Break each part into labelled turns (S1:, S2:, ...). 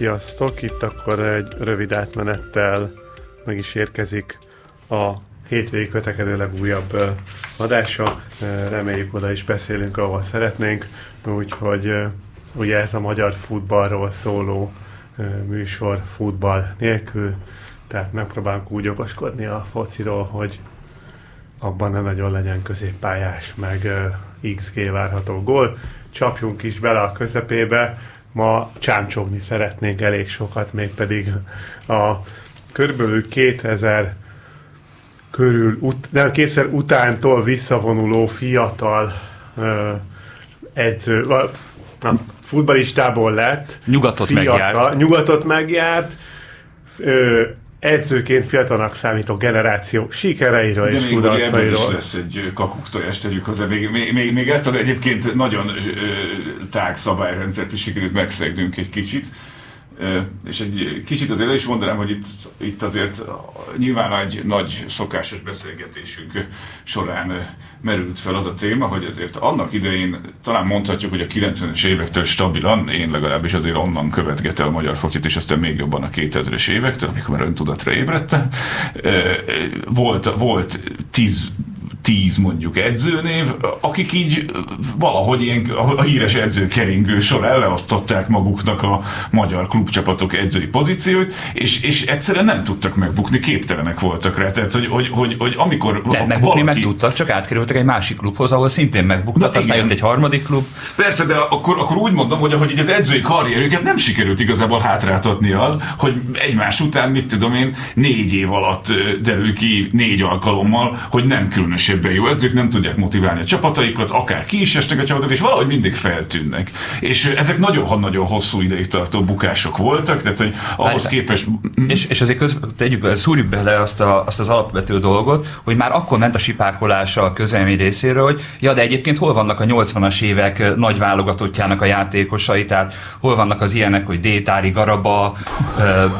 S1: Sziasztok! Itt akkor egy rövid átmenettel meg is érkezik a hétvégi kötekedő legújabb adása. Reméljük oda is beszélünk, ahol szeretnénk. Úgyhogy ugye ez a magyar futballról szóló műsor futball nélkül, tehát megpróbálunk úgy okoskodni a fociról, hogy abban ne nagyon legyen középpályás, meg XG várható gól. Csapjunk is bele a közepébe, ma csámcsogni szeretnénk elég sokat, mégpedig a körülbelül 2000 körül, ut, nem, kétszer utántól visszavonuló fiatal ö, edző, na, futbalistából lett.
S2: Nyugatot fiatal, megjárt.
S1: Nyugatot megjárt. Ö, edzőként fiatalnak számító generáció sikereiről
S3: De
S1: és
S3: még ebből is lesz egy kakuktojás, tegyük hozzá. Még, még, még, még ezt az egyébként nagyon ö, tág szabályrendszert is sikerült megszegnünk egy kicsit. És egy kicsit azért is mondanám, hogy itt, itt azért nyilván egy nagy szokásos beszélgetésünk során merült fel az a téma, hogy azért annak idején talán mondhatjuk, hogy a 90-es évektől stabilan, én legalábbis azért onnan követgetem a magyar focit, és aztán még jobban a 2000-es évektől, amikor már öntudatra ébredtem. Volt, volt tíz tíz mondjuk edzőnév, akik így valahogy ilyen a híres edzőkeringő sor elleosztották maguknak a magyar klubcsapatok edzői pozícióit, és, és egyszerűen nem tudtak megbukni, képtelenek voltak rá. Tehát, hogy, hogy, hogy, hogy amikor
S2: de megbukni valaki... meg tudtak, csak átkerültek egy másik klubhoz, ahol szintén megbuktak, Na, aztán igen. jött egy harmadik klub.
S3: Persze, de akkor, akkor úgy mondom, hogy ahogy így az edzői karrierüket nem sikerült igazából hátráltatni az, hogy egymás után, mit tudom én, négy év alatt derül ki négy alkalommal, hogy nem különösebb kevésbé jó edzők nem tudják motiválni a csapataikat, akár ki is esnek a csapatok, és valahogy mindig feltűnnek. És ezek nagyon-nagyon hosszú ideig tartó bukások voltak, tehát hogy ahhoz Várj, képest...
S2: És, és azért köz, tegyük, szúrjuk bele azt, a, azt az alapvető dolgot, hogy már akkor ment a sipákolása a közlemény részéről, hogy ja, de egyébként hol vannak a 80-as évek nagy válogatottjának a játékosai, tehát hol vannak az ilyenek, hogy Détári, Garaba,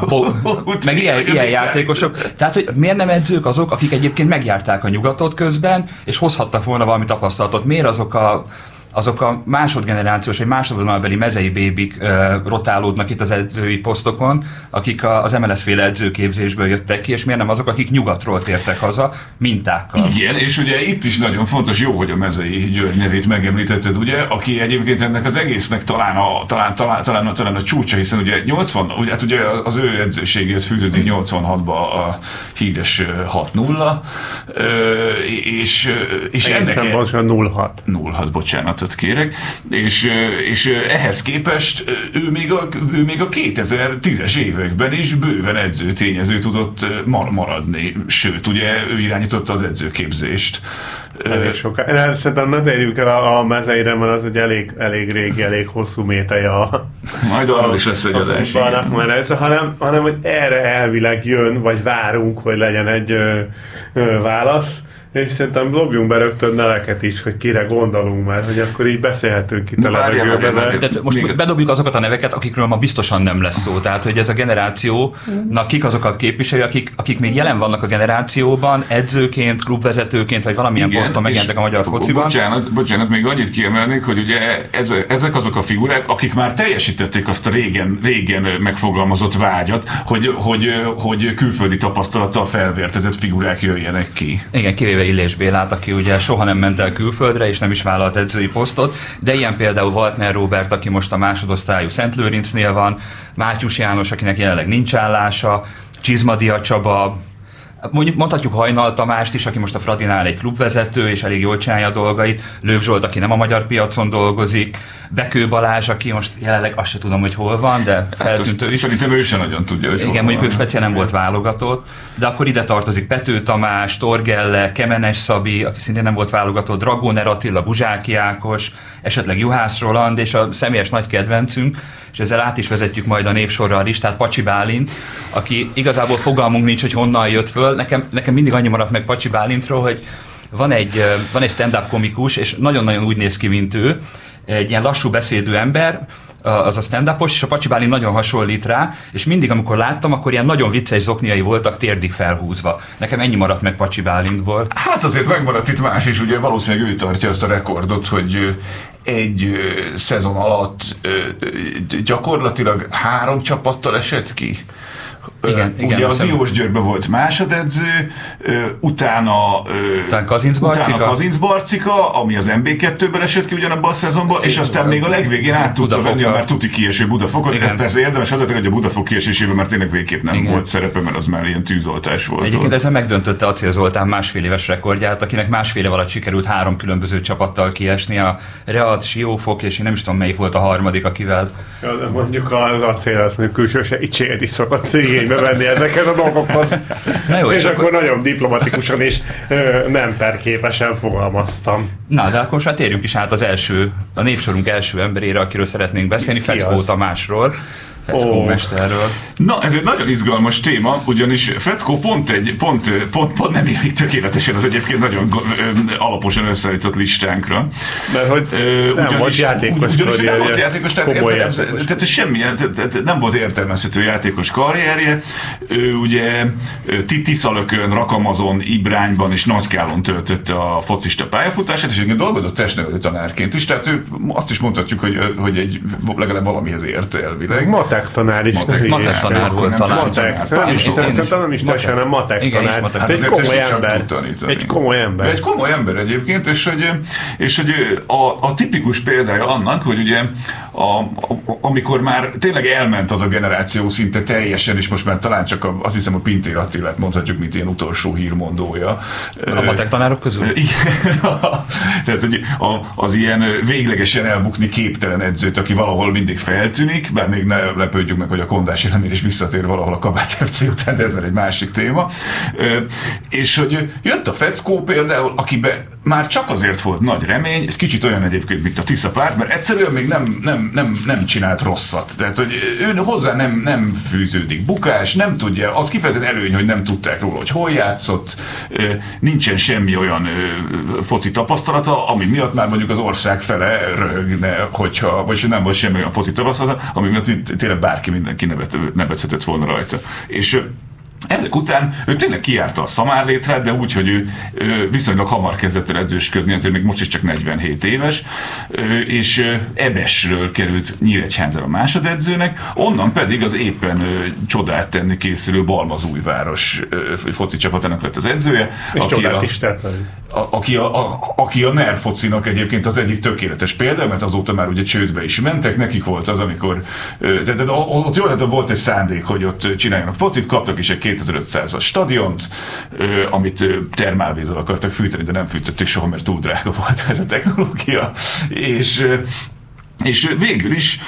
S2: po, meg ilyen, ilyen játékosok. Tehát, hogy miért nem edzők azok, akik egyébként megjárták a nyugatot közben, évben, és hozhattak volna valami tapasztalatot. Miért azok a azok a másodgenerációs vagy másodvonalbeli mezei bébik uh, rotálódnak itt az edzői posztokon, akik a, az MLS féle edzőképzésből jöttek ki, és miért nem azok, akik nyugatról tértek haza mintákkal.
S3: Igen, és ugye itt is nagyon fontos, jó, hogy a mezei György nevét megemlítetted, ugye, aki egyébként ennek az egésznek talán a, talán, talán, talán, a, talán a csúcsa, hiszen ugye 80, ugye, hát ugye az ő edzőségéhez fűződik 86-ba a híres 6-0, és, és
S1: ennek... Egészen 06.
S3: 06, bocsánat bocsánatot kérek, és, és ehhez képest ő még a, ő még a 2010-es években is bőven edzőtényező tudott maradni, sőt, ugye ő irányította az edzőképzést.
S1: Elég soká. Szerintem ne térjünk el a, a mezeire, mert az egy elég, elég régi, elég hosszú méteje a
S3: Majd arról is lesz egy adás.
S1: hanem, hanem, hogy erre elvileg jön, vagy várunk, hogy legyen egy ö, ö, válasz és szerintem dobjunk be rögtön neveket is, hogy kire gondolunk már, hogy akkor így beszélhetünk itt a levegőben.
S2: Tehát most még... bedobjuk azokat a neveket, akikről ma biztosan nem lesz szó. Tehát, hogy ez a generációnak kik azok a képviselők, akik, akik még jelen vannak a generációban, edzőként, klubvezetőként, vagy valamilyen Igen, poszton megjelentek a magyar fociban.
S3: Bocsánat, bocsánat, még annyit kiemelnék, hogy ugye ez, ezek azok a figurák, akik már teljesítették azt a régen, régen megfogalmazott vágyat, hogy, hogy, hogy külföldi tapasztalattal felvértezett figurák jöjjenek ki.
S2: Igen, kivéve kivéve Illés Bélát, aki ugye soha nem ment el külföldre, és nem is vállalt edzői posztot, de ilyen például Waltner Robert, aki most a másodosztályú Szent Lőrincnél van, Mátyus János, akinek jelenleg nincs állása, Csizmadia Csaba, Mondjuk mondhatjuk Hajnal Tamást is, aki most a Fradinál egy klubvezető, és elég jól csinálja a dolgait. Lőv Zsolt, aki nem a magyar piacon dolgozik. Bekő Balázs, aki most jelenleg azt se tudom, hogy hol van, de hát feltűntő hát
S3: is. Szerintem ő sem nagyon tudja, hogy
S2: Igen, mondjuk ő speciál nem volt válogatott, de akkor ide tartozik Pető Tamás, Torgelle, Kemenes Szabi, aki szintén nem volt válogatott, Dragóner Attila, Buzsáki Ákos, esetleg Juhász Roland, és a személyes nagy kedvencünk, és ezzel át is vezetjük majd a névsorra a listát, Pacsi Bálint, aki igazából fogalmunk nincs, hogy honnan jött föl. Nekem, nekem mindig annyi maradt meg Pacsi Bálintról, hogy van egy, van egy stand-up komikus, és nagyon-nagyon úgy néz ki, mint ő, egy ilyen lassú beszédű ember, az a stand és a Pacsi Bálint nagyon hasonlít rá, és mindig, amikor láttam, akkor ilyen nagyon vicces zokniai voltak térdig felhúzva. Nekem ennyi maradt meg Pacsi Bálintból.
S3: Hát azért megmaradt itt más is, ugye valószínűleg ő tartja azt a rekordot, hogy egy szezon alatt gyakorlatilag három csapattal esett ki.
S2: Igen,
S3: ugye
S2: igen,
S3: a Diós Győrbe volt másodedző, utána,
S2: utána Kazinc Barcika,
S3: utána Kazinc Barcika ami az MB2-ben esett ki ugyanabban a szezonban, és aztán még a legvégén át tudta venni a már tuti kieső Budafokot. Igen. Ez persze érdemes azért, hogy a Budafok kiesésében már tényleg végképp nem igen. volt szerepe, mert az már ilyen tűzoltás volt.
S2: Egyébként ezzel megdöntötte Acél Zoltán másfél éves rekordját, akinek másfél év alatt sikerült három különböző csapattal kiesni, a Real, Siófok, és én nem is tudom melyik volt a harmadik, akivel.
S1: Ja, de mondjuk az Acél, az mondjuk külső segítséget is szokott cégén igénybe venni ezeket a dolgokhoz. Na jó, és, és akkor, akkor nagyon diplomatikusan és nem perképesen fogalmaztam.
S2: Na, de akkor most hát térjünk is át az első, a névsorunk első emberére, akiről szeretnénk beszélni, Feckó Tamásról. Feckó oh. mesterről.
S3: Na, ez egy nagyon izgalmas téma, ugyanis Feckó pont egy, pont, pont, pont nem illik tökéletesen az egyébként nagyon alaposan összeállított listánkra.
S1: Mert hogy ö, nem volt játékos ugyanis
S3: nem volt játékos, tehát, értelem, tehát semmilyen, tehát nem volt értelmezhető játékos karrierje. Ő ugye Tiszalökön, Rakamazon, Ibrányban és Nagykálon töltötte a focista pályafutását, és egyébként dolgozott testnevelő tanárként is, tehát ő azt is mondhatjuk, hogy, hogy egy legalább valamihez ért elvileg.
S1: Matek tanár is.
S2: Matek, matek tanár volt talán.
S1: Matek, nem is, szerintem nem is tese, hanem matek tanár. Hát egy komoly ember. Egy komoly ember.
S3: Egy komoly ember egyébként, és hogy, és hogy a, a tipikus példája annak, hogy ugye a, a, amikor már tényleg elment az a generáció szinte teljesen, és most már talán csak a, azt hiszem a Pintér Attilát mondhatjuk, mint ilyen utolsó hírmondója.
S2: A matek tanárok közül?
S3: Igen. Tehát, hogy az ilyen véglegesen elbukni képtelen edzőt, aki valahol mindig feltűnik, bár még ne lepődjük meg, hogy a Kondás Elemér is visszatér valahol a Kabát FC után, de ez már egy másik téma. És hogy jött a Feckó például, akibe már csak azért volt nagy remény, egy kicsit olyan egyébként, mint a Tisza párt, mert egyszerűen még nem, nem, nem, nem csinált rosszat. Tehát, hogy ő hozzá nem, nem fűződik bukás, nem tudja, az kifejezetten előny, hogy nem tudták róla, hogy hol játszott, nincsen semmi olyan foci tapasztalata, ami miatt már mondjuk az ország fele röhögne, hogyha, vagy nem volt semmi olyan foci tapasztalata, ami miatt tényleg bárki mindenki nevet, nevethetett volna rajta. És ezek után ő tényleg kiárta a szamárlétre, de úgy, hogy ő, ő viszonylag hamar kezdett el edzősködni, ezért még most is csak 47 éves, és Ebesről került Nyíregyházára másodedzőnek, onnan pedig az éppen csodát tenni készülő Balmazújváros foci csapatának lett az edzője.
S1: És aki csodát a, is tett.
S3: A, aki a, a, aki a NER focinak egyébként az egyik tökéletes példa, mert azóta már ugye csődbe is mentek, nekik volt az, amikor, de, de, de ott jól volt egy szándék, hogy ott csináljanak focit, kaptak is egy 2500-as stadiont, amit termálvízzel akartak fűteni, de nem fűtötték soha, mert túl drága volt ez a technológia. És és végül is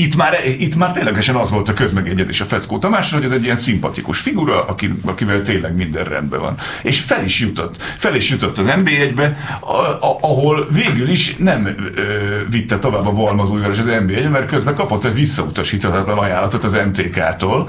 S3: itt már, itt már ténylegesen az volt a közmegegyezés a Feckó Tamásra, hogy ez egy ilyen szimpatikus figura, aki, akivel tényleg minden rendben van. És fel is jutott. Fel is jutott az NB1-be, ahol végül is nem ö, vitte tovább a Balmazújváros az NB1, mert közben kapott egy visszautasíthatatlan ajánlatot az MTK-tól,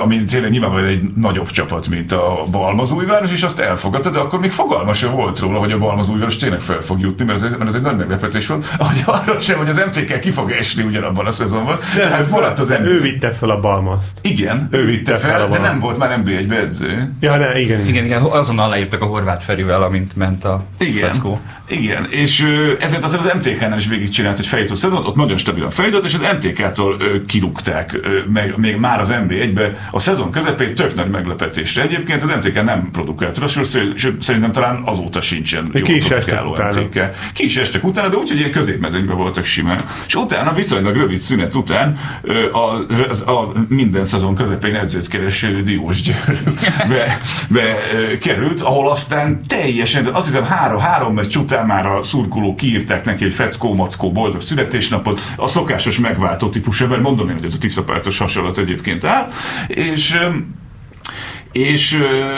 S3: ami tényleg nyilvánvalóan egy nagyobb csapat, mint a Balmazújváros, és azt elfogadta, de akkor még fogalma sem volt róla, hogy a Balmazújváros tényleg fel fog jutni, mert ez, mert ez egy nagy meglepetés volt, hogy arról sem, hogy az MTK ki fog esni ugyanabban a szezonban. De Tehát
S1: maradt az NBA. Ő vitte fel a balmaszt.
S3: Igen, ő, ő vitte fel, fel de nem volt már nba egy edző.
S1: Ja, ne, igen, igen.
S2: Igen, igen, azonnal leírtak a horvát Ferivel, amint ment a
S3: igen. feckó. Igen, és ezért azért az MTK-nál is végigcsinált egy fejtó szezont, ott nagyon stabilan fejtett, és az MTK-tól kirúgták meg, még már az NB1-be a szezon közepén tök nagy meglepetésre. Egyébként az MTK nem produkált rosszul, szerintem talán azóta sincsen
S1: jó ki is estek utána. MTK.
S3: Ki is estek utána, de úgy, hogy ilyen középmezőnyben voltak simán. És utána viszonylag rövid szünet után a, a, a minden szezon közepén edzőt kereső Diós be, be került, ahol aztán teljesen, azt hiszem három, három meccs után után már a szurkolók kiírták neki egy feckó, mackó, boldog születésnapot, a szokásos megváltó típus ember, mondom én, hogy ez a tiszapártos hasonlat egyébként áll, és és ö,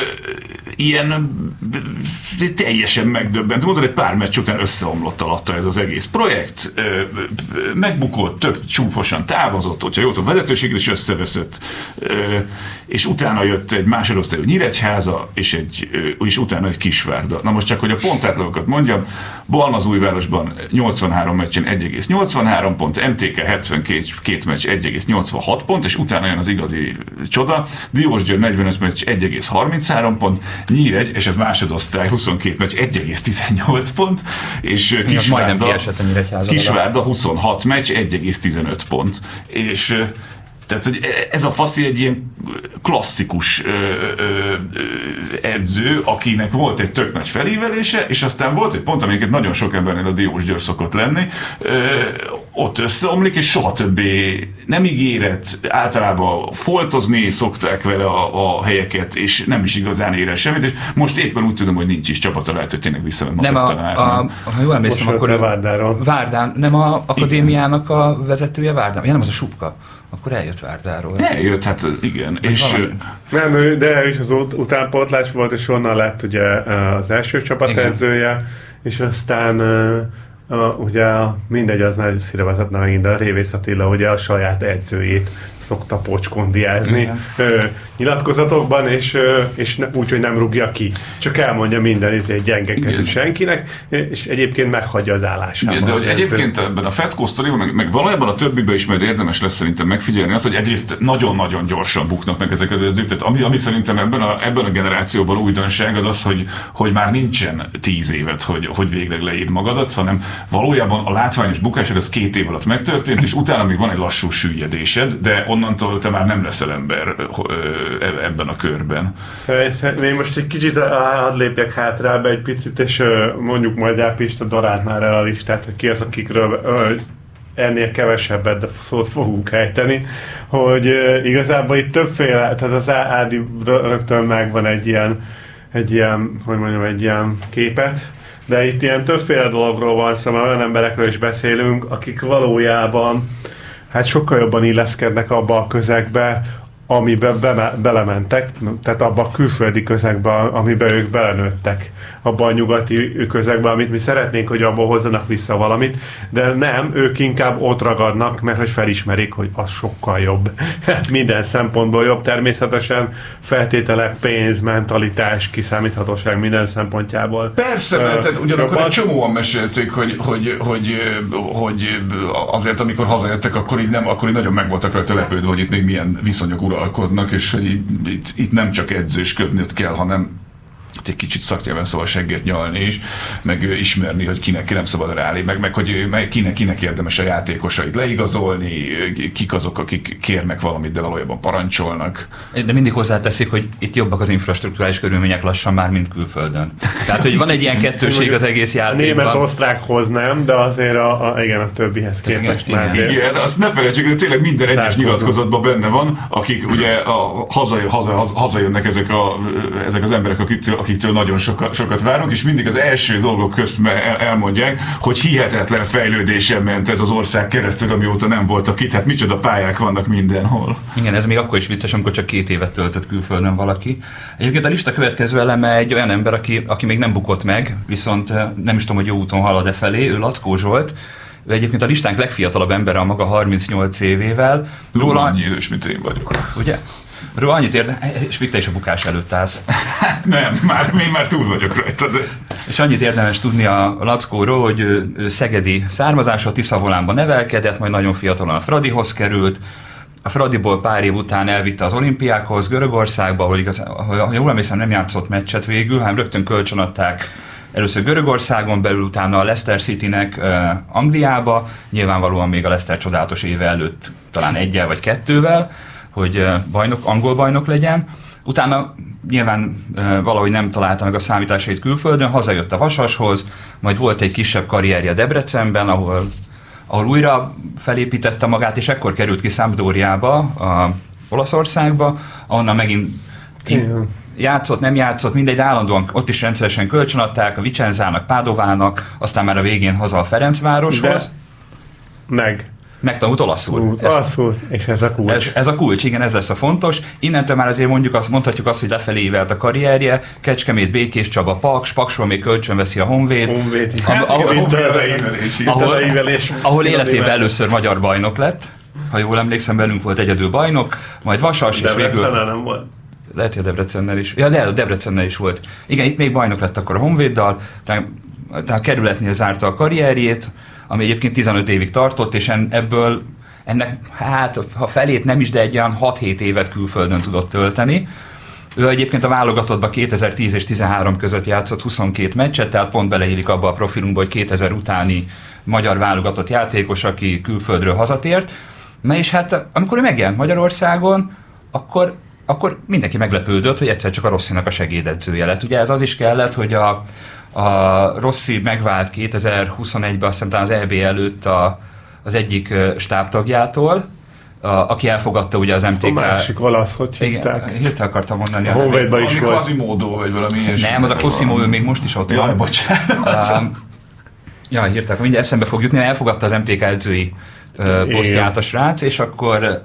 S3: ilyen teljesen megdöbbent. Mondod, egy pár meccs után összeomlott alatta ez az egész projekt, ö, megbukott, tök csúfosan távozott, hogyha jó a vezetőségre is összeveszett, ö, és utána jött egy másodosztályú Nyíregyháza, és, egy, és utána egy Kisvárda. Na most csak, hogy a pontátlagokat mondjam, Balmazújvárosban 83 meccsen 1,83 pont, MTK 72 meccs 1,86 pont, és utána jön az igazi csoda, Diósgyőr 45 meccs 1,33 pont, Nyíregy, és ez másodosztály 22 meccs 1,18 pont, és Kisvárda, Kisvárda 26 meccs 1,15 pont. És tehát, hogy ez a faszi egy ilyen klasszikus ö, ö, edző, akinek volt egy tök nagy felívelése, és aztán volt egy pont, amiket nagyon sok embernél a Diós György szokott lenni, ö, ott összeomlik, és soha többé nem ígéret, általában foltozni szokták vele a, a helyeket, és nem is igazán ér semmit, és most éppen úgy tudom, hogy nincs is csapata, lehet, hogy tényleg visszament
S2: Nem, a, a, ha jól emlékszem, akkor a Várdáról. Várdán, nem a akadémiának igen. a vezetője Várdán, ja, nem, az a Subka akkor eljött Várdáról.
S3: Eljött, hát igen. És
S1: nem, de ő is az ut- utánpótlás volt, és onnan lett ugye az első csapatedzője, és aztán Uh, ugye mindegy, az nagy szíre vezetne megint, de a Révész Attila ugye a saját edzőjét szokta pocskondiázni uh, nyilatkozatokban, és, uh, és ne, úgy, hogy nem rúgja ki. Csak elmondja minden egy gyenge kezű senkinek, és egyébként meghagyja az állását.
S3: Igen, de hogy egyébként ebben a Feckó sztoriban, meg, meg valójában a többiben is majd érdemes lesz szerintem megfigyelni az, hogy egyrészt nagyon-nagyon gyorsan buknak meg ezek az edzők. Tehát ami, ami szerintem ebben a, ebben a generációban újdonság az az, hogy, hogy már nincsen tíz évet, hogy, hogy végleg leír magadat, hanem valójában a látványos bukásod az két év alatt megtörtént, és utána még van egy lassú süllyedésed, de onnantól te már nem leszel ember e, ebben a körben.
S1: Szerintem én most egy kicsit hadd lépjek hátrába egy picit, és mondjuk majd Ápista Darát már el a listát, hogy ki az, akikről ennél kevesebbet, de szót fogunk ejteni, hogy igazából itt többféle, tehát az Ádi rögtön megvan egy ilyen, egy ilyen, hogy mondjam, egy ilyen képet, de itt ilyen többféle dologról van szó, szóval olyan emberekről is beszélünk, akik valójában hát sokkal jobban illeszkednek abba a közegbe, amiben be, belementek, tehát abba a külföldi közegbe, amiben ők belenőttek, abba a nyugati közegbe, amit mi szeretnénk, hogy abból hozzanak vissza valamit, de nem, ők inkább ott ragadnak, mert hogy felismerik, hogy az sokkal jobb. Hát minden szempontból jobb, természetesen feltételek, pénz, mentalitás, kiszámíthatóság minden szempontjából.
S3: Persze, mert tehát ugyanakkor egy csomóan mesélték, hogy, hogy, hogy, hogy azért, amikor hazajöttek, akkor így, nem, akkor így nagyon meg voltak rajta lepődve, hogy itt még milyen viszonyok uralkodnak, és hogy itt, itt nem csak edzősködnöd kell, hanem egy kicsit szaknyelven szóval seggét nyalni is, meg ismerni, hogy kinek nem szabad ráállni, meg, meg hogy meg kinek, kinek érdemes a játékosait leigazolni, kik azok, akik kérnek valamit, de valójában parancsolnak.
S2: De mindig hozzáteszik, hogy itt jobbak az infrastruktúrális körülmények lassan már, mint külföldön. Tehát, hogy van egy ilyen kettőség az egész játékban.
S1: Német-osztrákhoz nem, de azért a, a, igen, a többihez képest
S3: már. Igen, igen, azt ne felejtsük, hogy tényleg minden egyes nyilatkozatban benne van, akik ugye a, haza, haza, haza, hazajönnek ezek, a, ezek az emberek, akik, akik akiktől nagyon sokat, sokat várunk, és mindig az első dolgok közt el, elmondják, hogy hihetetlen fejlődésen ment ez az ország keresztül, amióta nem voltak itt, hát micsoda pályák vannak mindenhol.
S2: Igen, ez még akkor is vicces, amikor csak két évet töltött külföldön valaki. Egyébként a lista következő eleme egy olyan ember, aki, aki még nem bukott meg, viszont eh, nem is tudom, hogy jó úton halad-e felé, ő Lackó Zsolt, ő egyébként a listánk legfiatalabb embere a maga 38 évével.
S3: Róla annyi idős, mint én vagyok.
S2: Ugye? Róla annyit érde, és még te is a bukás előtt állsz.
S3: nem, már, én már túl vagyok rajta. De...
S2: És annyit érdemes tudni a Lackóról, hogy ő, ő szegedi származású, Tiszavolánban nevelkedett, majd nagyon fiatalon a Fradihoz került, a Fradiból pár év után elvitte az olimpiákhoz, Görögországba, ahol igaz, ha jól emlékszem, nem játszott meccset végül, hanem rögtön kölcsönadták először Görögországon belül, utána a Leicester City-nek uh, Angliába, nyilvánvalóan még a Leicester csodálatos éve előtt talán egyel vagy kettővel, hogy bajnok, angol bajnok legyen. Utána nyilván valahogy nem találta meg a számításait külföldön, hazajött a Vasashoz, majd volt egy kisebb karrierje Debrecenben, ahol, ahol újra felépítette magát, és ekkor került ki Sampdoriába, a Olaszországba, ahonnan megint játszott, nem játszott, mindegy, állandóan ott is rendszeresen kölcsönadták a Vicenzának, Pádovának, aztán már a végén haza a Ferencvároshoz.
S1: De meg
S2: Megtanult olaszul. Ez-
S1: Olaszul, és ez a kulcs.
S2: ez, ez a kulcs, igen, ez lesz a fontos. Innentől már azért mondjuk azt, mondhatjuk azt, hogy lefelé ívelt a karrierje, Kecskemét, Békés Csaba, Paks, Paksról még kölcsön veszi a Honvéd,
S1: Honvéd, hát,
S2: ahol- ahol, ahol
S1: Szilárd
S2: életében először magyar bajnok lett. Ha jól emlékszem, velünk volt egyedül bajnok, majd Vasas, és végül...
S1: Nem volt.
S2: Lehet, hogy a Debrecennel is. Ja, de Debrecennel is volt. Igen, itt még bajnok lett akkor a Honvéddal, tehát a kerületnél zárta a karrierjét, ami egyébként 15 évig tartott, és en, ebből ennek, hát ha felét nem is, de egy olyan 6-7 évet külföldön tudott tölteni. Ő egyébként a válogatottban 2010 és 13 között játszott 22 meccset, tehát pont beleillik abba a profilunkba, hogy 2000 utáni magyar válogatott játékos, aki külföldről hazatért. Na és hát amikor ő megjelent Magyarországon, akkor, akkor mindenki meglepődött, hogy egyszer csak a Rosszinak a segédedzője lett. Ugye ez az is kellett, hogy a, a Rossi megvált 2021-ben, azt hiszem az EB előtt a, az egyik stábtagjától, a, aki elfogadta ugye az MTK...
S1: A másik olasz, hogy
S2: Igen,
S1: hívták?
S2: hirtelen akartam mondani.
S1: A Honvédban is volt.
S3: Quasimodo, vagy valami ilyesmi.
S2: Nem, az a ő még most is ott
S3: Jaj,
S2: van.
S3: bocsánat.
S2: Um, ja, hirtelen, mindjárt eszembe fog jutni, elfogadta az MTK edzői
S1: Igen.
S2: posztját a srác, és akkor,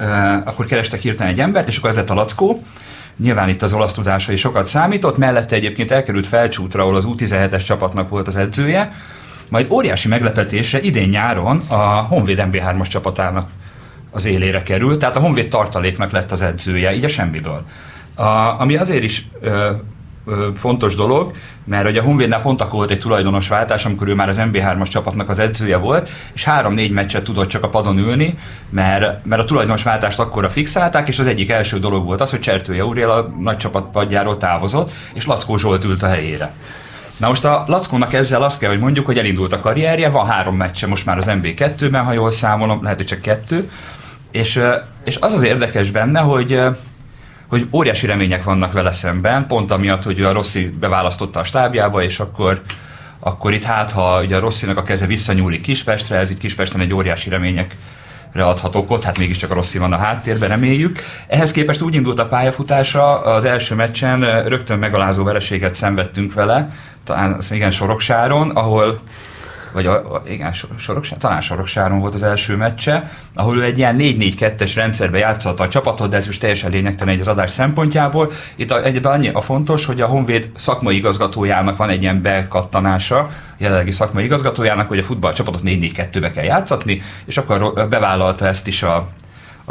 S2: akkor kerestek hirtelen egy embert, és akkor ez lett a Lackó. Nyilván itt az olasz tudása is sokat számított, mellette egyébként elkerült felcsútra, ahol az U17-es csapatnak volt az edzője, majd óriási meglepetésre idén nyáron a Honvéd MB3-as csapatának az élére került, tehát a Honvéd tartaléknak lett az edzője, így a semmiből. A, ami azért is ö, fontos dolog, mert hogy a Honvédnál pont akkor volt egy tulajdonos váltás, amikor ő már az MB3-as csapatnak az edzője volt, és három-négy meccset tudott csak a padon ülni, mert, mert a tulajdonos váltást akkora fixálták, és az egyik első dolog volt az, hogy Csertő Jauriel a nagy csapat padjáról távozott, és Lackó Zsolt ült a helyére. Na most a Lackónak ezzel azt kell, hogy mondjuk, hogy elindult a karrierje, van három meccse most már az MB2-ben, ha jól számolom, lehet, hogy csak kettő, és, és az az érdekes benne, hogy hogy óriási remények vannak vele szemben, pont amiatt, hogy ő a Rossi beválasztotta a stábjába, és akkor, akkor itt hát, ha ugye a Rosszinak a keze visszanyúlik Kispestre, ez itt Kispesten egy óriási remények adhat okot, hát mégiscsak a Rossi van a háttérben, reméljük. Ehhez képest úgy indult a pályafutása, az első meccsen rögtön megalázó vereséget szenvedtünk vele, talán igen Soroksáron, ahol vagy a, a, igen, Sor- Soroksáron, talán Soroksáron volt az első meccse, ahol ő egy ilyen 4-4-2-es rendszerbe játszotta a csapatot, de ez most teljesen lényegtelen egy az adás szempontjából. Itt a, egyben annyi a fontos, hogy a Honvéd szakmai igazgatójának van egy ilyen bekattanása, jelenlegi szakmai igazgatójának, hogy a futballcsapatot 4-4-2-be kell játszatni, és akkor bevállalta ezt is a,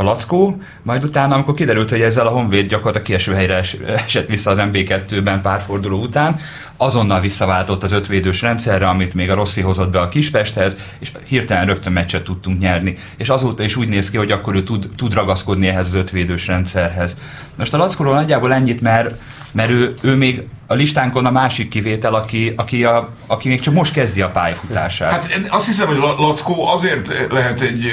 S2: a Lackó, majd utána, amikor kiderült, hogy ezzel a Honvéd gyakorlatilag kieső helyre es- esett vissza az MB2-ben pár forduló után, azonnal visszaváltott az ötvédős rendszerre, amit még a Rossi hozott be a Kispesthez, és hirtelen rögtön meccset tudtunk nyerni. És azóta is úgy néz ki, hogy akkor ő tud, tud ragaszkodni ehhez az ötvédős rendszerhez. Most a Lackóról nagyjából ennyit, mert, mert ő, ő még a listánkon a másik kivétel, aki, aki, a, aki még csak most kezdi a pályafutását.
S3: Hát azt hiszem, hogy La- Lackó azért lehet egy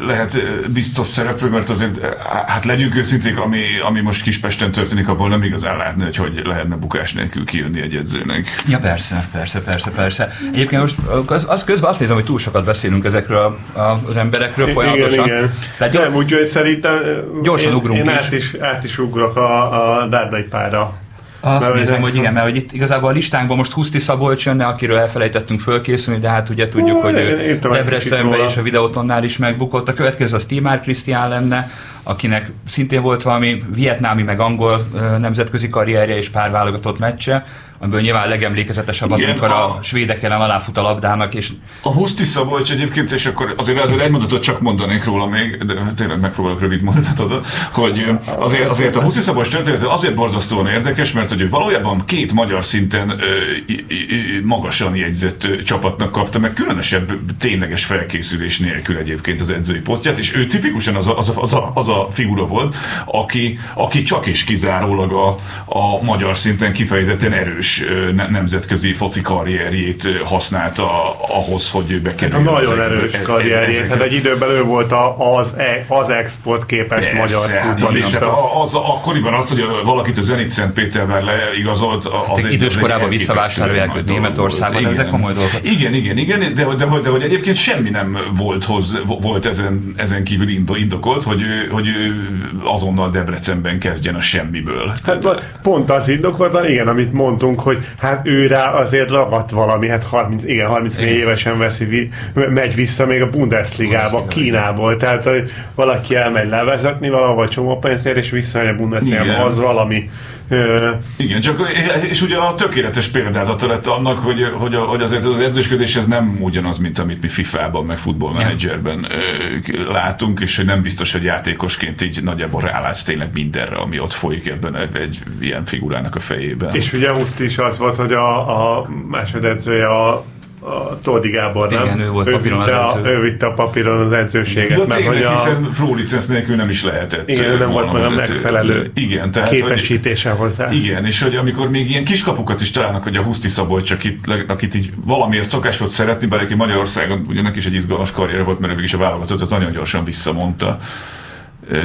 S3: lehet biztos szereplő, mert azért, hát legyünk őszinték, ami, ami most Kispesten történik, abból nem igazán látni, hogy hogy lehetne bukás nélkül kijönni egy edzőnek.
S2: Ja, persze, persze, persze, persze. Egyébként most az, az közben azt nézem, hogy túl sokat beszélünk ezekről a, a, az emberekről folyamatosan.
S1: Igen, igen.
S2: Tehát
S1: Nem, úgyhogy szerintem
S2: Gyorsan
S1: én,
S2: ugrunk
S1: én
S2: is.
S1: át is. át is ugrok a, a Dárdai párra.
S2: Azt
S1: Mert
S2: nézem,
S1: hogy-
S2: igen, mert hogy itt igazából a listánkban most Huszti Szabolcs jönne, akiről elfelejtettünk fölkészülni, de hát ugye tudjuk,
S1: Ó,
S2: hogy ő Debrecenben és a videótonnál is megbukott. A következő az Timár Krisztián lenne, akinek szintén volt valami vietnámi meg angol nemzetközi karrierje és pár válogatott meccse, amiből nyilván a legemlékezetesebb az,
S3: Igen,
S2: amikor a
S3: a-
S2: svédek ellen alásfut a labdának, és
S3: A Huszti Szabolcs egyébként, és akkor azért, azért egy mondatot csak mondanék róla még, de tényleg megpróbálok rövid mondatot hogy azért, azért a Huszti Szabolcs története azért borzasztóan érdekes, mert hogy valójában két magyar szinten ö, magasan jegyzett csapatnak kapta, meg különösebb tényleges felkészülés nélkül egyébként az edzői posztját, és ő tipikusan az a, az a, az a, az a figura volt, aki, aki csak és kizárólag a, a magyar szinten kifejezetten erős ne- nemzetközi foci karrierjét használta ahhoz, hogy ő
S1: A
S3: bekerüljön.
S1: nagyon
S3: ezekbe-
S1: erős
S3: e- e-
S1: karrierjét.
S3: ezekbe.
S1: Hát egy időben ő volt a, az, e, az export képes
S3: Persze,
S1: magyar
S3: hát,
S1: futballista.
S3: a- az, akkoriban az, hogy valakit a Zenit Szentpéterben leigazolt, az egy-
S2: idős korában visszavásárolják őt Németországban, ezek komoly dolgok.
S3: Igen, igen, igen, de, de, de, de, hogy egyébként semmi nem volt, hoz, volt ezen, ezen kívül indo- indokolt, hogy ő, hogy ő azonnal Debrecenben kezdjen a semmiből.
S1: Hát pont az indokoltan, igen, amit mondtunk, hogy hát ő rá azért ragadt valami, hát 30, igen, 34 igen. évesen veszi, megy vissza még a Bundesligába, Bundesliga, Kínából, tehát hogy valaki elmegy levezetni valahol csomó pénzért, és visszamegy a Bundesligába, az valami
S3: igen, csak és ugye a tökéletes példázata lett annak, hogy, hogy, hogy azért az edzősködés ez nem ugyanaz, mint amit mi FIFA-ban, meg futballmenedzserben látunk, és hogy nem biztos, hogy játékosként így nagyjából rálátsz tényleg mindenre, ami ott folyik ebben egy, egy ilyen figurának a fejében.
S1: És ugye Huszt is az volt, hogy a, a másodedzője a a Toldi Gábor,
S2: nem? Igen, ő volt ő papíron
S1: az edző. A, ő vitte a papíron az edzőséget.
S3: Ja, mert tényleg, hogy a... hiszen pro licensz nélkül nem is lehetett.
S1: Igen, nem volt meg a megfelelő
S3: igen,
S1: tehát, képesítése
S3: hogy,
S1: hozzá.
S3: Igen, és hogy amikor még ilyen kiskapukat is találnak, hogy a Huszti Szabolcs, akit, akit így valamiért szokás volt szeretni, bár aki Magyarországon ugye neki is egy izgalmas karrier volt, mert ő is a válogatottat nagyon gyorsan visszamondta.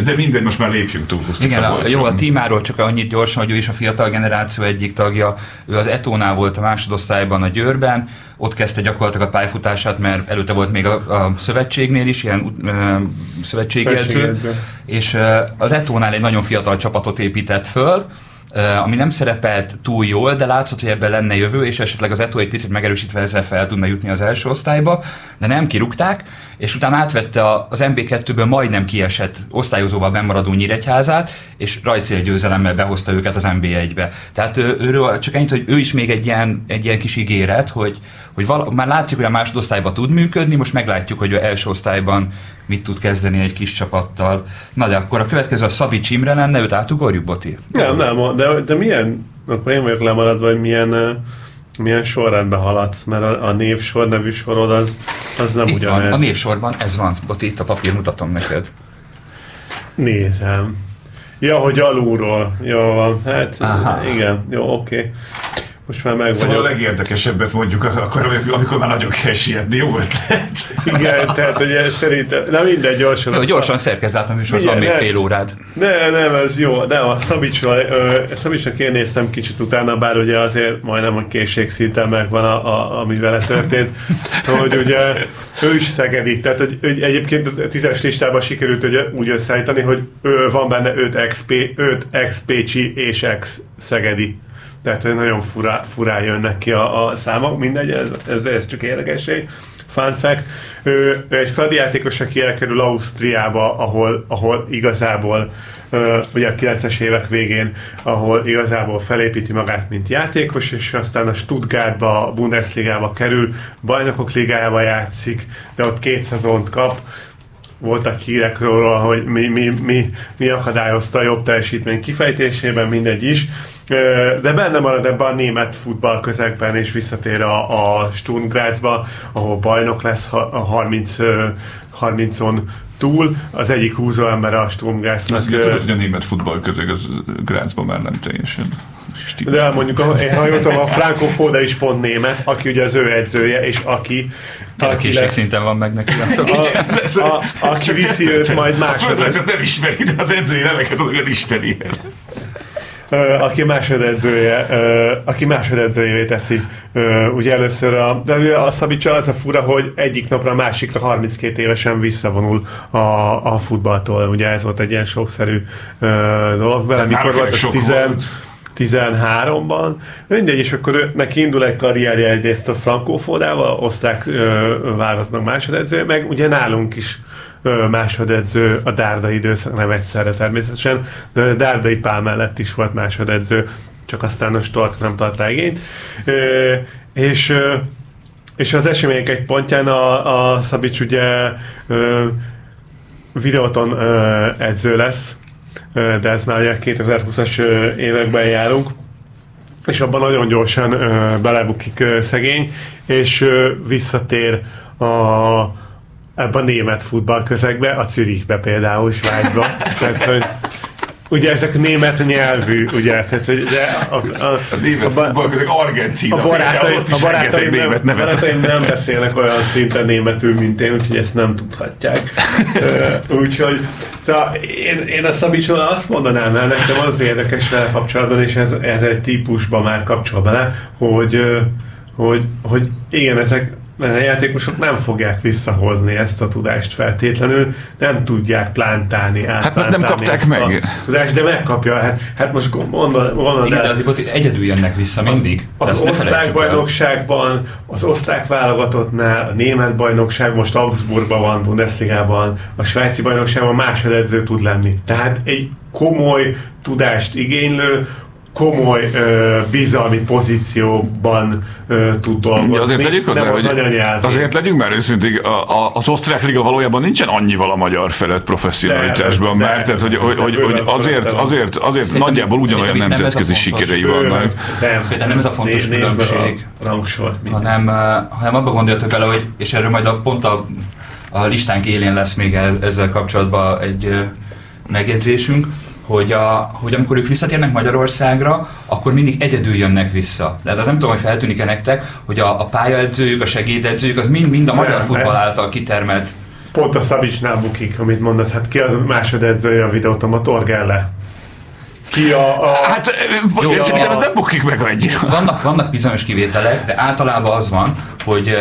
S3: De mindegy, most már lépjünk túl.
S2: Igen, a, jó, a tímáról csak annyit gyorsan, hogy ő is a fiatal generáció egyik tagja. Ő az Etónál volt a másodosztályban a Győrben, ott kezdte gyakorlatilag a pályafutását, mert előtte volt még a, a szövetségnél is, ilyen ö, szövetségi edző, és ö, az Etónál egy nagyon fiatal csapatot épített föl, ami nem szerepelt túl jól, de látszott, hogy ebben lenne jövő, és esetleg az Eto egy picit megerősítve ezzel fel tudna jutni az első osztályba, de nem kirúgták, és utána átvette az MB2-ből majdnem kiesett osztályozóval bemaradó Nyíregyházát, és rajcél győzelemmel behozta őket az MB1-be. Tehát őről csak ennyit, hogy ő is még egy ilyen, egy ilyen kis ígéret, hogy, hogy vala, már látszik, hogy a másodosztályban tud működni, most meglátjuk, hogy első osztályban mit tud kezdeni egy kis csapattal. Na de akkor a következő a Szavics Imre lenne, őt átugorjuk, Boti?
S1: Nem, nem, de, de milyen, akkor én vagyok lemaradva, hogy milyen milyen sorrendben haladsz, mert a, a névsor nevű sorod az, az nem
S2: itt
S1: ugyanez.
S2: Van, a névsorban ez van, Boti, itt a papír mutatom neked.
S1: Nézem. Ja, hogy alulról. Jó van. Hát Aha. igen, jó, oké. Okay. Most már meg
S3: Szóval a legérdekesebbet mondjuk akkor, amikor már nagyon kell sietni, jó ötlet.
S1: Igen, tehát hogy szerintem, na mindegy, gyorsan.
S2: Jó, gyorsan szerkez át, ami van még fél órád.
S1: Ne, nem, ez jó, de a Szabicsra, Szabicsnak én néztem kicsit utána, bár ugye azért majdnem a készségszinten megvan, a, a, ami vele történt, hogy ugye ő is szegedi, tehát hogy, hogy egyébként a tízes listában sikerült ugye, úgy összeállítani, hogy ő, van benne 5 XP, 5 XPC és X szegedi tehát nagyon furá, furá jönnek ki a, a számok, mindegy, ez, ez, ez csak érdekesség. Fun fact, ő, ő egy Fradi játékos, aki elkerül Ausztriába, ahol, ahol igazából ugye a 90-es évek végén, ahol igazából felépíti magát, mint játékos, és aztán a Stuttgartba, a Bundesligába kerül, bajnokok ligájába játszik, de ott két szezont kap, voltak hírek róla, hogy mi, mi, mi, mi akadályozta a jobb teljesítmény kifejtésében, mindegy is de benne marad ebben a német futball közegben, és visszatér a, a Sturm Grazba, ahol bajnok lesz a 30, 30-on túl. Az egyik húzó ember a Sturm Graz.
S3: Azt tudod, hogy a német futball közeg az Grazban már nem teljesen
S1: de mondjuk, én ha jól tudom, a Franco Foda is pont német, aki ugye az ő edzője, és aki...
S2: Aki lesz, szinten van meg neki.
S1: A, a, a, aki viszi őt majd másodra.
S3: A nem ismeri, de az edzői neveket azokat isteni
S1: aki másodedzője, aki másodedzőjévé teszi. Ugye először a, de a Szabicsa az a fura, hogy egyik napra a másikra 32 évesen visszavonul a, a futballtól. Ugye ez volt egy ilyen sokszerű dolog. Vele mikor volt az 10, 13-ban. Mindegy, és akkor neki indul egy karrierje egyrészt a frankófódával, osztrák vállalatnak másodedző, meg ugye nálunk is másodedző a Dárdai időszak, nem egyszerre természetesen, de Dárdai Pál mellett is volt másodedző, csak aztán a Stork nem tart rá igényt. És, és az események egy pontján a, a Szabics ugye videóton edző lesz, de ez már 2020-as években járunk, és abban nagyon gyorsan belebukik szegény, és visszatér a ebben a német futball közegbe, a Zürichbe például, Svájcba. tehát, hogy ugye ezek német nyelvű, ugye, tehát, hogy de
S3: a, a, a, német a, futball közeg Argentina.
S1: A barátaim, a barátaim, német nem, barátaim nem beszélnek olyan szinten németül, mint én, úgyhogy ezt nem tudhatják. úgyhogy szóval én, én a Szabicsról azt mondanám el, nekem az érdekes vele kapcsolatban, és ez, ez egy típusban már kapcsol bele, hogy, hogy, hogy igen, ezek mert a játékosok nem fogják visszahozni ezt a tudást feltétlenül, nem tudják plántálni,
S3: Hát mert nem kapták meg.
S1: tudást, de megkapja. Hát, hát most gondolod, gondolod
S2: Igen, de azért ott egyedül jönnek vissza mindig.
S1: az, az osztrák bajnokságban, az osztrák válogatottnál, a német bajnokság, most Augsburgban van, Bundesligában, a svájci bajnokságban másodedző tud lenni. Tehát egy komoly tudást igénylő, komoly ö, bizalmi pozícióban ö, tud dolgozni.
S3: Ja, azért tegyük hozzá,
S1: nem az
S3: hogy azért legyünk már őszinték, a, a, az osztrák liga valójában nincsen annyival a magyar felett professzionalitásban,
S1: De,
S3: mert
S1: de,
S3: tehát, hogy, hogy,
S1: de
S3: hogy, hogy
S1: bőven
S3: azért, azért, azért
S2: Szerintem-
S3: nagyjából ugyanolyan nemzetközi sikerei vannak.
S1: Nem,
S2: Szerintem nem ez a fontos
S1: Né-
S2: különbség.
S1: A rangsort, minden.
S2: hanem, uh, hanem abba gondoljatok bele, hogy, és erről majd a, pont a, a listánk élén lesz még el, ezzel kapcsolatban egy uh, megjegyzésünk, hogy, a, hogy amikor ők visszatérnek Magyarországra, akkor mindig egyedül jönnek vissza. De az nem tudom, hogy feltűnik-e nektek, hogy a, a pályaedzőjük, a segédedzőjük, az mind, mind a magyar
S1: Nem,
S2: futball által kitermelt.
S1: Pont a Szabicsnál bukik, amit mondasz. Hát ki az másodedzője a videóton, Torgelle? Ki a... a
S3: Hát
S2: Jó,
S3: szerintem
S2: a-
S3: ez nem bukik meg annyira.
S2: Vannak, vannak bizonyos kivételek, de általában az van, hogy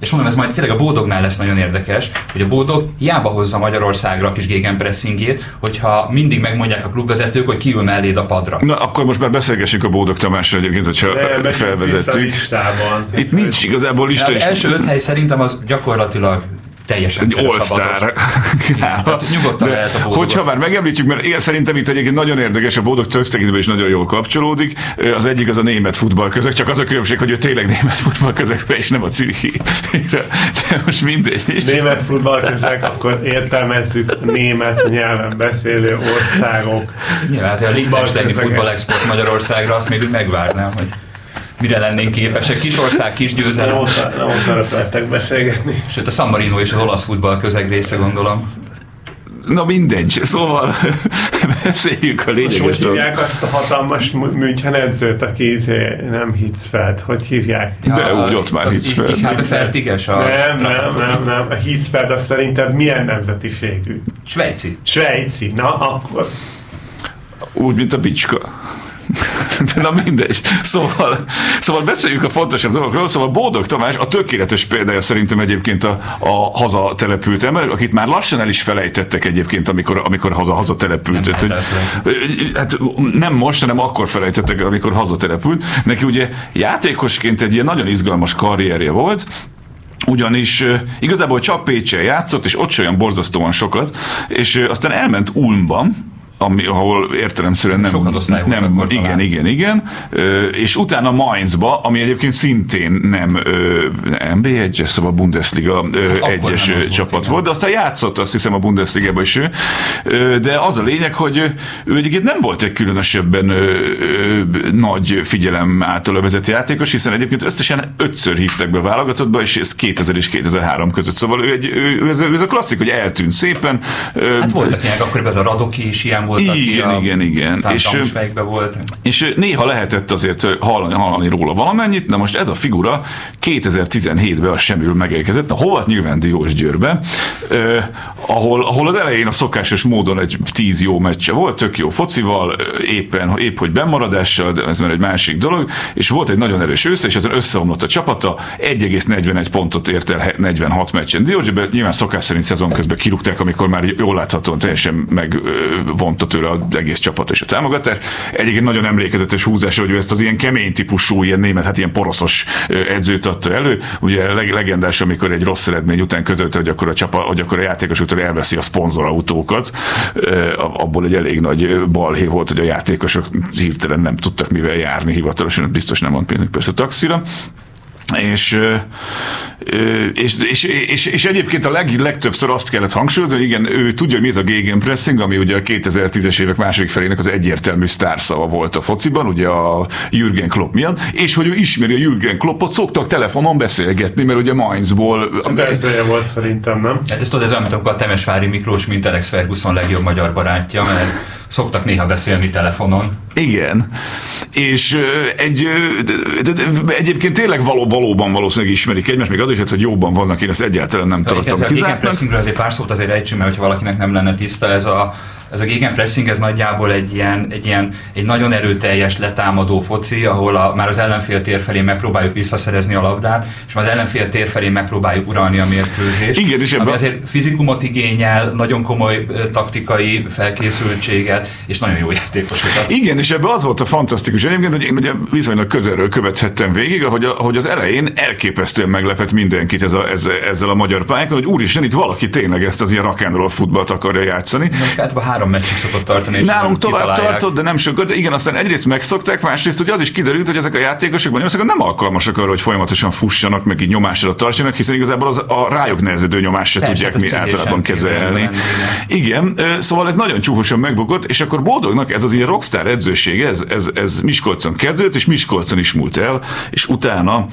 S2: és mondom, ez majd tényleg a Bódognál lesz nagyon érdekes, hogy a Bódog hiába hozza Magyarországra a kis gegenpressingjét, hogyha mindig megmondják a klubvezetők, hogy kiül melléd a padra.
S3: Na, akkor most már beszélgessünk a Bódog Tamással egyébként, hogyha
S1: de
S3: felvezettük.
S1: listában.
S3: Itt nincs igazából
S2: De
S3: lista
S2: az első öt hely szerintem az gyakorlatilag teljesen
S3: Egy all-star.
S2: Nyugodtan lehet a.
S3: Hogyha már megemlítjük, mert én szerintem itt egyébként nagyon érdekes, a Bódog több tekintetben is nagyon jól kapcsolódik. Az egyik az a német futballközeg, csak az a különbség, hogy ő tényleg német futballközegbe, és nem a Zürichi. De most mindegy.
S1: Német futballközeg, akkor értelmezzük német nyelven beszélő országok.
S2: Nyilván azért a Liechtensteini futball-export Magyarországra azt még úgy megvárnám, hogy mire lennénk képesek. Kis ország, kis
S1: Nem
S2: győzelem.
S1: nem ott szerettek beszélgetni.
S2: Sőt, a San Marino és az olasz futball közeg része gondolom.
S3: Na mindegy, szóval beszéljük a
S1: Most
S3: lényeges
S1: hogy
S3: dolgot.
S1: hívják azt a hatalmas München edzőt, aki izé, nem Hitzfeld? Hogy hívják?
S3: De úgy ott már Hitzfeld.
S2: Habe fertiges a
S1: Nem, nem, nem, nem. A Hitzfeld az szerinted milyen nemzetiségű?
S2: Svájci.
S1: Svájci. Na, akkor
S3: Úgy, mint a bicska. De na mindegy. Szóval, szóval beszéljük a fontosabb dolgokról. Szóval Bódog Tamás a tökéletes példája szerintem egyébként a, a haza települt ember, akit már lassan el is felejtettek egyébként, amikor, amikor haza, haza települt.
S2: Nem
S3: hogy, hát nem most, hanem akkor felejtettek, amikor haza települt. Neki ugye játékosként egy ilyen nagyon izgalmas karrierje volt, ugyanis igazából csak Pécsen játszott, és ott olyan borzasztóan sokat, és aztán elment Ulmba, ami, ahol értelemszerűen nem...
S2: Volt
S3: nem
S2: akkor
S3: igen,
S2: talán.
S3: igen, igen. Ö, és utána Mainzba, ami egyébként szintén nem ö, NB1-es, szóval Bundesliga
S2: akkor
S3: egyes
S2: nem volt,
S3: csapat
S2: igen.
S3: volt, de aztán játszott azt hiszem a Bundesligában is ő. De az a lényeg, hogy ő egyébként nem volt egy különösebben ö, ö, nagy figyelem által övezett játékos, hiszen egyébként összesen ötször hívtak be válogatottba, és ez 2000 és 2003 között. Szóval ő, egy, ő, ő, ez, a, klasszik, hogy eltűnt szépen.
S2: Hát voltak ilyenek, akkoriban ez a Radoki is ilyen volt, aki
S3: Igen,
S2: a,
S3: igen, igen. És,
S2: volt.
S3: és néha lehetett azért hallani, hallani róla valamennyit, na most ez a figura 2017-ben a semmiből megérkezett, a hova nyilván Diósgyőrbe, eh, ahol, ahol az elején a szokásos módon egy tíz jó meccse volt, tök jó focival, éppen, épp hogy bemaradással, de ez már egy másik dolog, és volt egy nagyon erős ősze, és ezen összeomlott a csapata, 1,41 pontot ért el 46 meccsen Diósgyőrbe, nyilván szokás szerint szezon közben kirúgták, amikor már jól láthatóan teljesen megvonta tőle az egész csapat és a támogatás. Egyébként nagyon emlékezetes húzás, hogy ő ezt az ilyen kemény típusú, ilyen német, hát ilyen poroszos edzőt adta elő. Ugye leg- legendás, amikor egy rossz eredmény után közölte, hogy akkor a, csapa, hogy akkor a játékos után elveszi a szponzorautókat. Abból egy elég nagy balhé volt, hogy a játékosok hirtelen nem tudtak mivel járni hivatalosan, biztos nem van pénzük persze taxira. És, és, és, és, és, egyébként a leg, legtöbbször azt kellett hangsúlyozni, hogy igen, ő tudja, hogy mi ez a gegenpressing, ami ugye a 2010-es évek második felének az egyértelmű sztárszava volt a fociban, ugye a Jürgen Klopp miatt, és hogy ő ismeri a Jürgen Kloppot, szoktak telefonon beszélgetni, mert ugye Mainzból...
S1: De edzője volt szerintem, nem?
S2: Hát ezt tudod, ez olyan, mint a Temesvári Miklós, mint Alex Ferguson legjobb magyar barátja, mert szoktak néha beszélni telefonon.
S3: Igen. És egy, de, de, de, egyébként tényleg való, valóban valószínűleg ismerik egymást, még az is, hogy jóban vannak, én ezt egyáltalán nem tartom
S2: kizártnak. Igen, azért pár szót azért ejtsünk, mert hogyha valakinek nem lenne tiszta, ez a ez a gegenpressing, ez nagyjából egy ilyen, egy ilyen egy nagyon erőteljes letámadó foci, ahol a, már az ellenfél tér felé megpróbáljuk visszaszerezni a labdát, és már az ellenfél tér felé megpróbáljuk uralni a mérkőzést. Igen, és ebben... Azért fizikumot igényel, nagyon komoly taktikai felkészültséget, és nagyon jó játékosokat.
S3: Igen, és ebben az volt a fantasztikus egyébként, hogy én ugye viszonylag közelről követhettem végig, ahogy, a, hogy az elején elképesztően meglepett mindenkit ez a, ez, ezzel a magyar pályákon, hogy úristen, itt valaki tényleg ezt az ilyen rock'n'roll futballt akarja játszani.
S2: Most három meccsig szokott tartani. És
S3: Nálunk tovább tartott, de nem sokat, de igen, aztán egyrészt megszokták, másrészt ugye az is kiderült, hogy ezek a játékosok Magyarországon nem alkalmasak arra, hogy folyamatosan fussanak, meg így nyomásra tartsanak, hiszen igazából az a rájuk nehezedő nyomást se Persze, tudják mi általában kezelni. Igen, szóval ez nagyon csúfosan megbukott, és akkor boldognak ez az ilyen rockstar edzőség, ez, ez, ez Miskolcon kezdődött, és Miskolcon is múlt el, és utána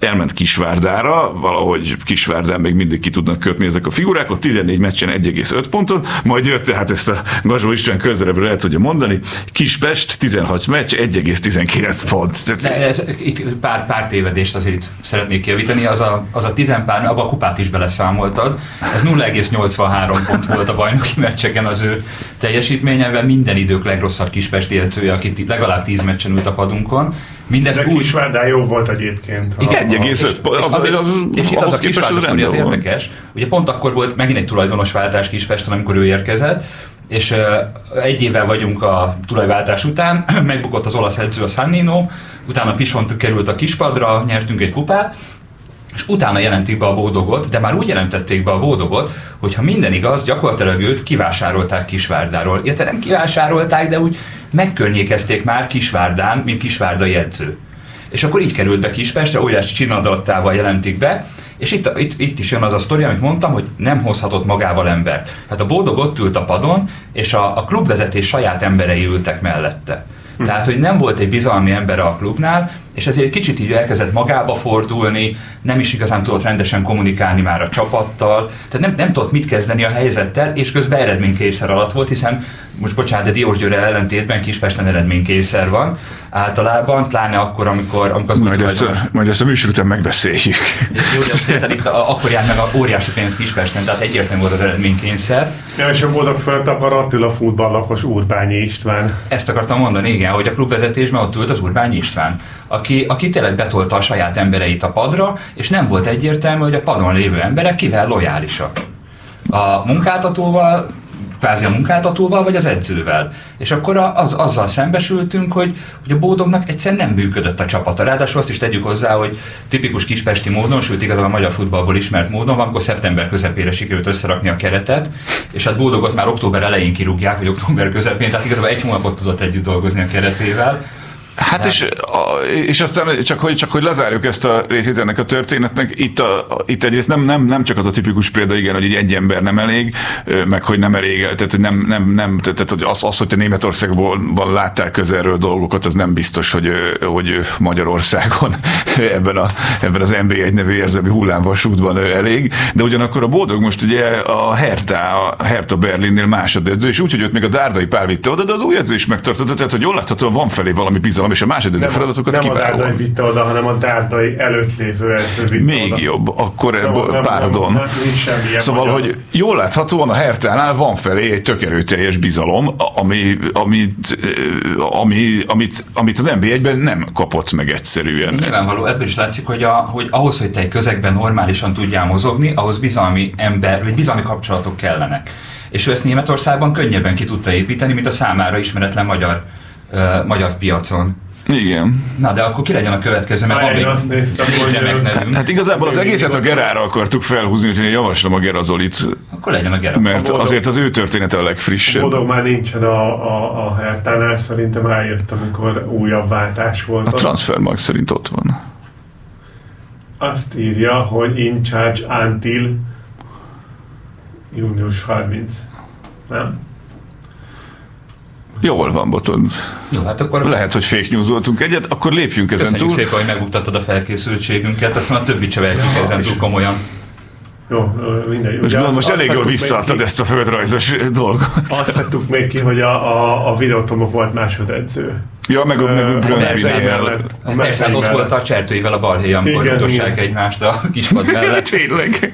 S3: elment Kisvárdára, valahogy Kisvárdán még mindig ki tudnak kötni ezek a figurák, ott 14 meccsen 1,5 pontot, majd jött tehát ezt a Gazsó István közelebbről lehet tudja mondani, Kispest 16 meccs, 1,19 pont.
S2: Tehát... De ez, itt pár, pár tévedést azért szeretnék javítani, az a, az a 10 pár, abban a kupát is beleszámoltad, ez 0,83 pont volt a bajnoki meccseken az ő teljesítményevel, minden idők legrosszabb Kispesti edzője, aki legalább 10 meccsen ült a padunkon,
S1: Mindezt De úgy... Kisvárdán jó volt egyébként.
S2: Igen, 1,5. Az, az, az, az, és itt az a Kisvárda az, az érdekes. Ugye pont akkor volt megint egy tulajdonos váltás Kispesten, amikor ő érkezett, és uh, egy évvel vagyunk a tulajváltás után, megbukott az olasz edző a Sannino, utána Pisont került a kispadra, nyertünk egy kupát, és utána jelentik be a bódogot, de már úgy jelentették be a bódogot, hogy ha minden igaz, gyakorlatilag őt kivásárolták Kisvárdáról. Érte nem kivásárolták, de úgy megkörnyékezték már Kisvárdán, mint kisvárdai edző. És akkor így került be Kispestre, óriási csinadattával jelentik be, és itt, itt, itt is jön az a sztori, amit mondtam, hogy nem hozhatott magával embert. Hát a boldog ott ült a padon, és a, a klubvezetés saját emberei ültek mellette. Tehát, hogy nem volt egy bizalmi ember a klubnál, és ezért kicsit így elkezdett magába fordulni, nem is igazán tudott rendesen kommunikálni már a csapattal, tehát nem, nem tudott mit kezdeni a helyzettel, és közben eredménykészer alatt volt, hiszen most bocsánat, de Diós Győre ellentétben Kispesten eredménykészer van általában, pláne akkor, amikor, amikor az
S3: majd, ezt, a, majd ezt a műsor után megbeszéljük.
S2: Jó, de tehát itt a, akkor jár meg a óriási pénz Kispesten, tehát egyértelmű volt az eredménykényszer.
S1: Ja, és a boldog föltapar ott ül a futballakos Urbányi István.
S2: Ezt akartam mondani, igen, hogy a klubvezetésben ott ült az Urbányi István, aki, aki tényleg betolta a saját embereit a padra, és nem volt egyértelmű, hogy a padon lévő emberek kivel lojálisak. A munkáltatóval kvázi a munkáltatóval, vagy az edzővel. És akkor az, azzal szembesültünk, hogy, hogy a Bódognak egyszerűen nem működött a csapata. Ráadásul azt is tegyük hozzá, hogy tipikus kispesti módon, sőt igazából a magyar futballból ismert módon van, amikor szeptember közepére sikerült összerakni a keretet, és hát Bódogot már október elején kirúgják, vagy október közepén, tehát igazából egy hónapot tudott együtt dolgozni a keretével
S3: Hát és, a, és aztán csak hogy, csak hogy lezárjuk ezt a részét ennek a történetnek, itt, a, itt egyrészt nem, nem, nem csak az a tipikus példa, igen, hogy egy ember nem elég, meg hogy nem elég, tehát hogy nem, nem, nem tehát hogy az, az, hogy te Németországban láttál közelről dolgokat, az nem biztos, hogy, hogy Magyarországon ebben, a, ebben az NB1 nevű érzelmi hullámvasútban elég, de ugyanakkor a boldog most ugye a Hertha, a Hertha Berlinnél másodedző, és úgy, hogy ott még a Dárdai Pál vitte oda, de az új edző is megtartotta, tehát hogy jól láthatóan van felé valami bizalom van, és a másodedző feladatokat
S1: nem kiválóan. Nem a Dárdai vitte oda, hanem a Dárdai előtt lévő edző vitte
S3: Még oda. jobb, akkor nem, páradon. Nem, nem, szóval, magyar. hogy jól láthatóan a Hertánál van felé egy tök erőteljes bizalom, ami, amit, ami, amit, amit az NB1-ben nem kapott meg egyszerűen.
S2: Nyilvánvaló, ebből is látszik, hogy, a, hogy ahhoz, hogy te egy közegben normálisan tudjál mozogni, ahhoz bizalmi ember, vagy bizalmi kapcsolatok kellenek. És ő ezt Németországban könnyebben ki tudta építeni, mint a számára ismeretlen magyar uh, magyar piacon.
S3: Igen.
S2: Na, de akkor ki legyen a következő, mert van még, azt néztem,
S3: hogy remek nevünk. Hát igazából az egészet a Gerára akartuk felhúzni, úgyhogy én javaslom a Gerazolit.
S2: Akkor legyen a Gera.
S3: Mert a azért az ő története a legfrissebb. A
S1: bodog már nincsen a, a, a Hertánál, szerintem eljött, amikor újabb váltás volt.
S3: A transfermark szerint ott van.
S1: Azt írja, hogy in charge until június 30. Nem?
S3: Jól van, Botond.
S2: Jó, hát akkor...
S3: Lehet, hogy fake news voltunk egyet, akkor lépjünk ezen
S2: túl. szépen, hogy megbuktattad a felkészültségünket, aztán a többi se vehetjük ezen túl komolyan.
S1: Jó, mindegy.
S3: Most, Ugye, most elég jól visszaadtad ezt a földrajzos dolgot.
S1: Azt hagytuk még ki, hogy a, a, a videótomok volt másodedző.
S3: Ja, meg, a meg
S2: Bröntvinél. Persze, hát ott volt a csertőivel a balhé, amikor utosság egymást a kispad mellett.
S3: Tényleg.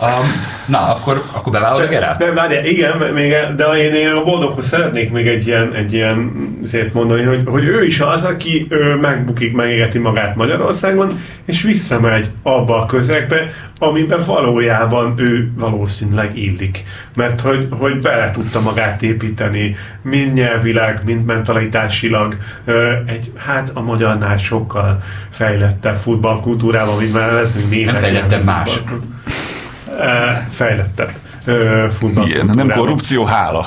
S2: Um, na, akkor, akkor bevállalod a gerát?
S1: Nem, várjál, igen, még, de én, én a boldoghoz szeretnék még egy ilyen, egy ilyen szét mondani, hogy, hogy ő is az, aki ő megbukik, megégeti magát Magyarországon, és visszamegy abba a közegbe, amiben valójában ő valószínűleg illik. Mert hogy, hogy bele tudta magát építeni, mind nyelvileg, mind mentalitásilag, egy, hát a magyarnál sokkal fejlettebb futballkultúrában, mint már leszünk
S2: Nem fejlettebb más
S1: fejlettebb
S3: Igen, nem korrupció, hála.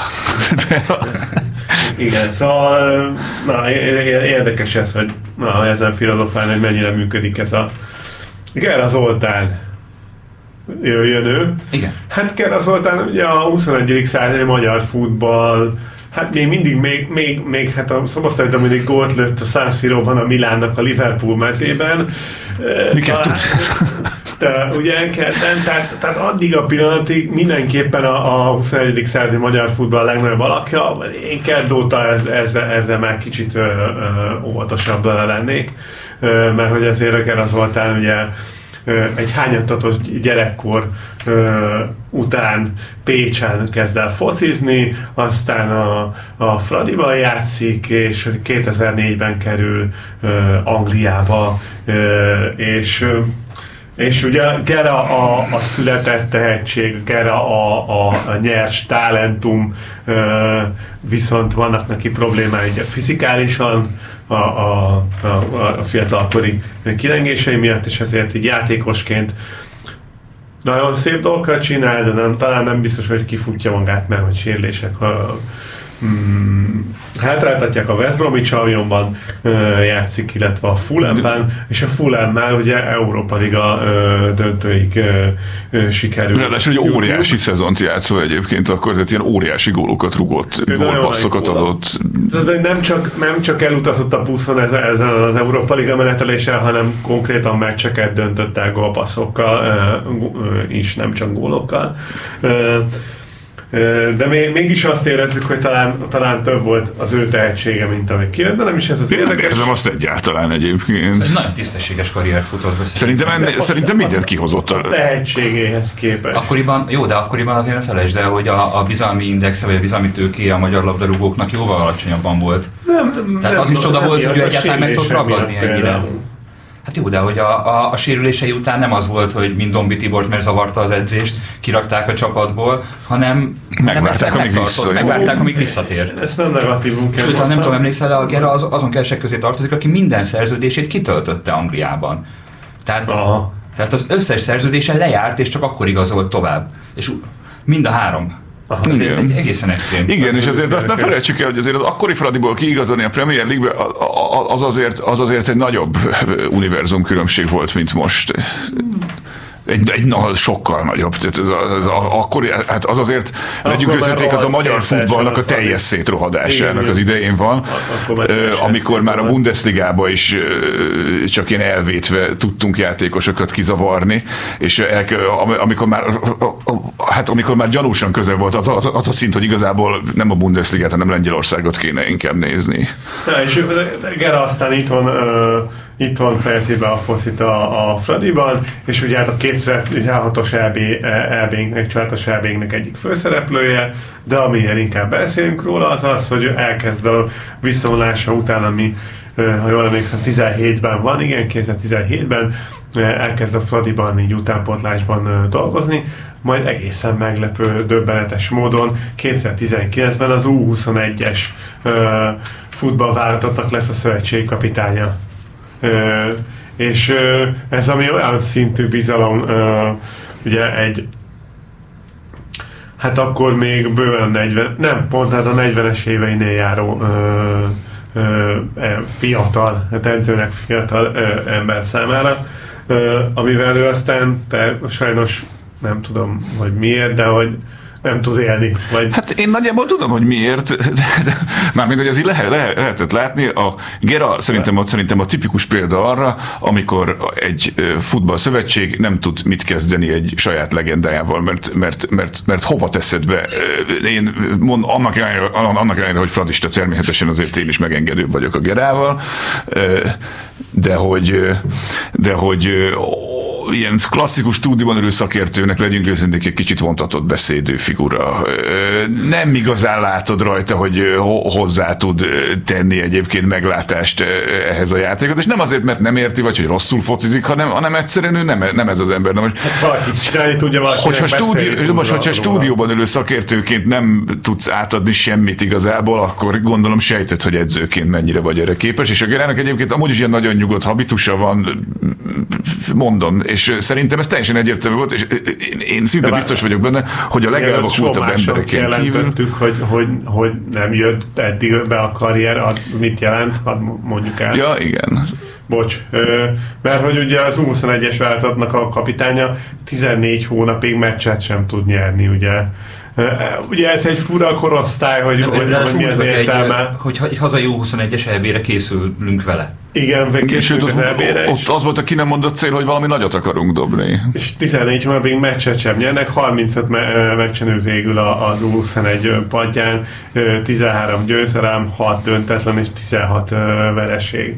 S1: Igen, szóval na, érdekes ez, hogy na, ezen filozofálni, hogy mennyire működik ez a Gera Zoltán jöjjön ő.
S2: Igen.
S1: Hát Gera Zoltán ugye a 21. századi magyar futball Hát még mindig, még, még, még hát a Szobasztai Dominik gólt lőtt a San Siro-ban a Milánnak a Liverpool mezében.
S3: Miket tud?
S1: De ugye kedden, tehát, tehát addig a pillanatig mindenképpen a, a 21. századi magyar futball legnagyobb alakja. Én kedd óta ez, ezzel, ezzel már kicsit ö, ö, óvatosabb lennék, ö, mert hogy azért Gera Zoltán ugye egy hányattatos gyerekkor után Pécsen kezd el focizni, aztán a, a Fradiban játszik, és 2004-ben kerül Angliába, és és ugye Gera a, a született tehetség, Gera a, a, a nyers talentum, viszont vannak neki problémái ugye fizikálisan, a, a, a, a fiatalkori kilengései miatt, és ezért így játékosként nagyon szép dolgokat csinál, de nem, talán nem biztos, hogy kifutja magát, mert hogy sérülések mm, hátráltatják a West Bromwich Albionban játszik, illetve a Fulhamben, és a Fulham már ugye Európa Liga döntőig sikerül.
S3: Ráadásul egy óriási szezont játszva egyébként, akkor tehát ilyen óriási gólokat rugott, gólpasszokat adott.
S1: De nem csak, nem csak elutazott a buszon ezen, ezen az Európa Liga meneteléssel, hanem konkrétan meccseket döntött el gólpasszokkal is, nem csak gólokkal. De még, mégis azt érezzük, hogy talán, talán több volt az ő tehetsége, mint amit kijött, de nem is ez az
S3: Én érdekes. nem érzem azt egyáltalán egyébként.
S2: Egy nagyon tisztességes karriert futott be.
S3: Szerintem, enne, szerintem mindent kihozott
S1: a tehetségéhez képest.
S2: Akkoriban, jó, de akkoriban azért ne felejtsd el, hogy a, a bizalmi indexe, vagy a bizalmi tőké a magyar labdarúgóknak jóval alacsonyabban volt. Nem, nem, Tehát az nem, is csoda volt, hogy ő egyáltalán meg tudott ragadni ennyire. Hát jó, de hogy a, a, a sérülései után nem az volt, hogy mind Dombi Tibort, mert zavarta az edzést, kirakták a csapatból, hanem
S3: megvárták, amíg, vissza,
S2: megvárták, amíg visszatér.
S1: Ez nem negatívum
S2: Sőt, ha nem tudom, emlékszel, a Gera az, azon keresek közé tartozik, aki minden szerződését kitöltötte Angliában. Tehát, Aha. tehát az összes szerződése lejárt, és csak akkor igazolt tovább. És mind a három
S3: Aha, ez egy egészen extrém. Igen, és azért azt nem felejtsük el, hogy azért az akkori Fradiból kiigazolni a Premier League-be az azért, az azért egy nagyobb univerzum különbség volt, mint most egy, egy na, sokkal nagyobb. Tehát ez a, ez a, akkor, hát az azért, legyünk őszinték, az a magyar futballnak a teljes szétrohadásának az idején van, amikor már a Bundesligába is csak ilyen elvétve tudtunk játékosokat kizavarni, és el, amikor már, hát amikor már gyanúsan közel volt az, az, az a szint, hogy igazából nem a Bundesligát, hanem Lengyelországot kéne inkább nézni.
S1: Ja, és Gera aztán itt van itthon fejezi be a focit a, a Fradiban, és ugye hát a 2016-os EB, EB-nek, családos eb egyik főszereplője, de amiért inkább beszélünk róla, az az, hogy elkezd a visszavonulása után, ami ha jól emlékszem, 17-ben van, igen, 2017-ben elkezd a Fradiban így utánpotlásban dolgozni, majd egészen meglepő, döbbenetes módon 2019-ben az U21-es futballválogatottnak lesz a szövetségi kapitánya és ez ami olyan szintű bizalom, ugye egy hát akkor még bőven 40, nem, pont hát a 40-es éveinél járó e, fiatal, hát edzőnek fiatal ember számára, ö, amivel ő aztán te, sajnos nem tudom, hogy miért, de hogy nem tud élni. Vagy...
S3: Hát én nagyjából tudom, hogy miért, de, de, mármint, hogy azért lehet, lehet, lehetett látni. A Gera szerintem, a, szerintem a tipikus példa arra, amikor egy futballszövetség nem tud mit kezdeni egy saját legendájával, mert, mert, mert, mert hova teszed be? Én mond, annak ellenére, annak ellenére, hogy fradista természetesen azért én is megengedőbb vagyok a Gerával, de hogy, de hogy ilyen klasszikus stúdióban ülő szakértőnek legyünk őszinték egy kicsit vontatott beszédő figura. Nem igazán látod rajta, hogy hozzá tud tenni egyébként meglátást ehhez a játékot, és nem azért, mert nem érti, vagy hogy rosszul focizik, hanem, hanem egyszerűen ő nem, nem ez az ember.
S1: Na most, hát valaki csinálni tudja, valaki hogyha,
S3: stúdió, most, hogyha stúdióban ülő szakértőként nem tudsz átadni semmit igazából, akkor gondolom sejtett, hogy edzőként mennyire vagy erre képes, és a Gerának egyébként amúgy is ilyen nagyon nyugodt habitusa van, mondom, és szerintem ez teljesen egyértelmű volt, és én, én szinte De biztos vagyok benne, hogy a legelvakultabb embereken kívül...
S1: hogy, hogy, hogy nem jött eddig be a karrier, mit jelent, mondjuk el.
S3: Ja, igen.
S1: Bocs, mert hogy ugye az U21-es váltatnak a kapitánya 14 hónapig meccset sem tud nyerni, ugye Ugye ez egy fura korosztály, hogy, hogy, hogy, hogy mi az értelme. Egy,
S2: hogy egy hazai U21-es elbére készülünk vele.
S1: Igen,
S3: Sőt, ott, ott az volt a ki nem mondott cél, hogy valami nagyot akarunk dobni.
S1: És 14 hónapig meccset sem nyernek, 35 me- meccsenő végül az U21 padján, 13 győzelem, 6 döntetlen és 16 vereség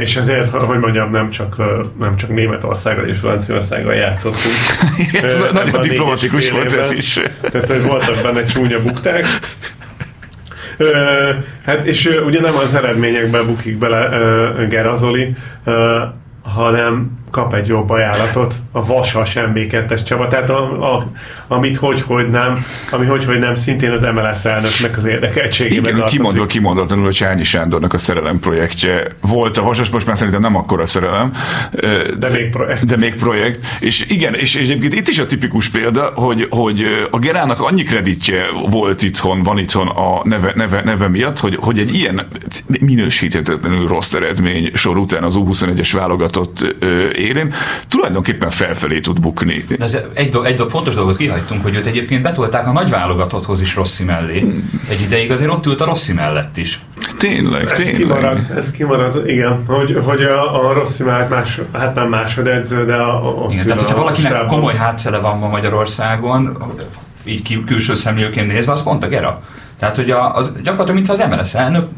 S1: és ezért, hogy mondjam, nem csak, nem csak Németországgal és Franciaországgal játszottunk.
S3: ez nagyon diplomatikus volt ez is.
S1: Tehát, hogy voltak benne csúnya bukták. Hát és ugye nem az eredményekben bukik bele Gerazoli, hanem kap egy jobb ajánlatot a Vasas MB2-es Csaba, tehát a, a, amit hogy, hogy nem, ami hogy, hogy nem, szintén az MLS elnöknek az érdekeltségében
S3: Igen, kimondva, kimondottanul a Csányi Sándornak a szerelem projektje volt a Vasas, most már szerintem nem akkora szerelem.
S1: De még projekt.
S3: De még projekt. És igen, és, és egyébként itt is a tipikus példa, hogy, hogy a Gerának annyi kreditje volt itthon, van itthon a neve, neve, neve miatt, hogy, hogy egy ilyen minősíthetetlenül rossz eredmény sor után az U21-es válogatott élén tulajdonképpen felfelé tud bukni.
S2: De ez egy, do- egy do- fontos dolgot kihagytunk, hogy őt egyébként betolták a nagy válogatotthoz is Rossi mellé. Egy ideig azért ott ült a Rossi mellett is.
S3: Tényleg, ez tényleg.
S1: Kimarad, ez kimarad, igen. Hogy, hogy a, a Rossi mellett más, hát nem másodedző, de a,
S2: a, igen, tehát, hogyha valakinek stábon. komoly hátszele van ma Magyarországon, így külső szemlélőként nézve, az pont a Gera. Tehát, hogy a, az gyakorlatilag, mintha az MLS elnök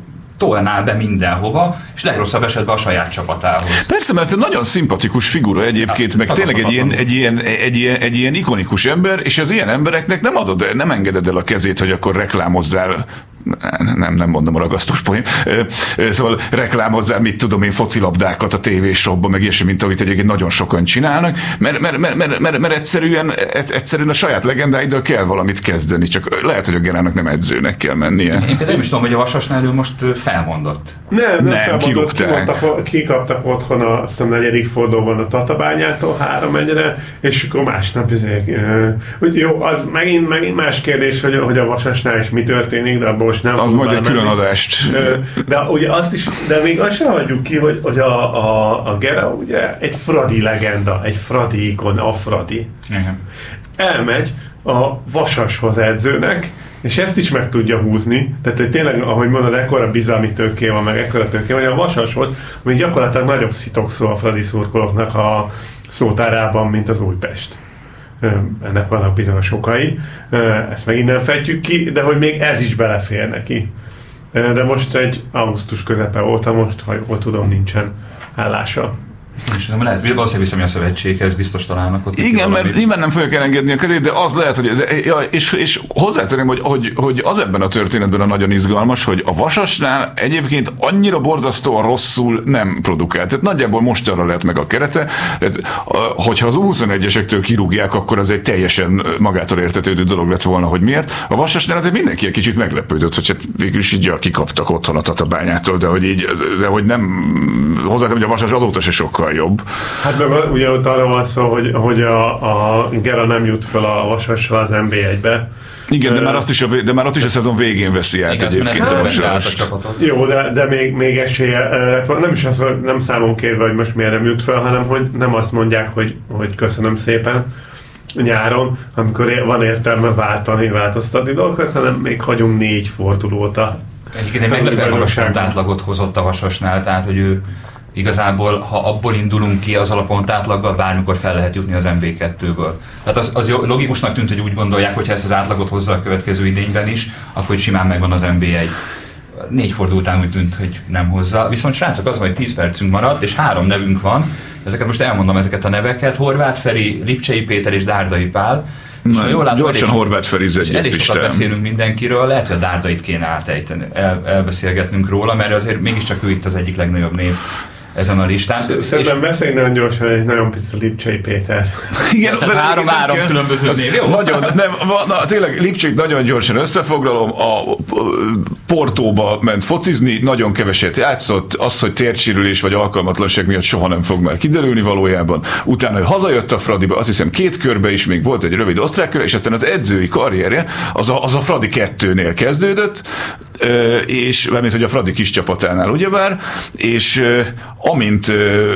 S2: tolná be mindenhova, és legrosszabb esetben a saját csapatához.
S3: Persze, mert nagyon szimpatikus figura egyébként, meg tényleg egy ilyen, egy, ilyen, egy, ilyen, egy ilyen ikonikus ember, és az ilyen embereknek nem adod, nem engeded el a kezét, hogy akkor reklámozzál nem, nem mondom a ragasztós poén. Szóval reklámozzál, mit tudom én, focilabdákat a tévésokban, meg ilyesmi, mint amit egyébként nagyon sokan csinálnak, mert, mert, mert, mert, mert, mert egyszerűen, egyszerűen a saját legendáiddal kell valamit kezdeni, csak lehet, hogy a Gerának nem edzőnek kell mennie. Én
S2: például nem is tudom, hogy a Vasasnál ő most felmondott.
S1: Nem, nem, nem felmondott, kikaptak, kikaptak otthon a, azt a negyedik fordulóban a Tatabányától három egyre, és akkor másnap ezért, hogy jó, az megint, megint más kérdés, hogy, hogy a Vasasnál is mi történik, de abból most nem
S3: Az majd egy külön adást.
S1: De ugye azt is, de még azt sem hagyjuk ki, hogy, hogy a, a, a Gera ugye egy Fradi legenda, egy Fradi ikon, a Fradi. Igen. Elmegy a Vasashoz edzőnek, és ezt is meg tudja húzni, tehát hogy tényleg, ahogy mondod, ekkora bizalmi tőké van, meg ekkora tőké van, a Vasashoz, ami gyakorlatilag nagyobb szitokszó a Fradi szurkolóknak a szótárában, mint az Újpest ennek vannak bizonyos okai, ezt megint nem fejtjük ki, de hogy még ez is belefér neki. De most egy augusztus közepe óta, most, ha jól tudom, nincsen állása.
S2: És nem lehet, valószínűleg visszamja a szövetséghez, biztos találnak ott.
S3: Igen, mert nyilván nem fogják elengedni a kezét, de az lehet, hogy, de, ja, és, és hozzátenném, hogy, hogy, hogy, az ebben a történetben a nagyon izgalmas, hogy a Vasasnál egyébként annyira borzasztóan rosszul nem produkált. Tehát nagyjából most arra lehet meg a kerete, tehát, hogyha az 21 esektől kirúgják, akkor az egy teljesen magától értetődő dolog lett volna, hogy miért. A Vasasnál azért mindenki egy kicsit meglepődött, hogy hát végül is így ja, kikaptak otthon a tatabányától, de hogy így, de hogy nem hozzátenném, hogy a Vasas azóta se sokkal sokkal jobb.
S1: Hát meg ugye ott arra van szó, hogy, hogy a, a Gera nem jut fel a Vasassal az NB1-be.
S3: Igen, de már, azt is a, de már ott is a szezon végén veszi át Igaz, egyébként a Vasas.
S1: Jó, de, de még, még esélye, hát nem is az, hogy nem számon kérve, hogy most miért nem jut fel, hanem hogy nem azt mondják, hogy, hogy köszönöm szépen, nyáron, amikor van értelme váltani, változtatni dolgokat, hanem még hagyunk négy fordulót a
S2: Egyébként egy meglepően magas átlagot hozott a Vasasnál, tehát hogy ő igazából, ha abból indulunk ki az alapont átlaggal, bármikor fel lehet jutni az MB2-ből. Tehát az, az logikusnak tűnt, hogy úgy gondolják, hogy ha ezt az átlagot hozza a következő idényben is, akkor simán megvan az MB1 négy forduló után úgy tűnt, hogy nem hozza. Viszont srácok, az van, hogy 10 percünk maradt, és három nevünk van. Ezeket most elmondom ezeket a neveket. Horváth Feri, Lipcsei Péter és Dárdai Pál.
S3: És Na, jól látom, gyorsan elég, Horváth Feriz egy
S2: Elég sokat beszélünk mindenkiről, lehet, hogy a Dárdait kéne átejteni, el, elbeszélgetnünk róla, mert azért mégiscsak ő itt az egyik legnagyobb név ezen a listán.
S1: Szerintem és... beszéljünk nagyon gyorsan egy nagyon pici Lipcsei Péter.
S2: Igen, Tehát három, három különböző név, jó?
S3: Nagyon, nem, na, tényleg Lipcseit nagyon gyorsan összefoglalom, a Portóba ment focizni, nagyon keveset játszott, az, hogy tércsérülés vagy alkalmatlanság miatt soha nem fog már kiderülni valójában. Utána ő hazajött a Fradiba, azt hiszem két körbe is még volt egy rövid osztrák kör, és aztán az edzői karrierje az a, az a Fradi kettőnél kezdődött, és mármint, hogy a Fradi kis csapatánál, ugyebár, és amint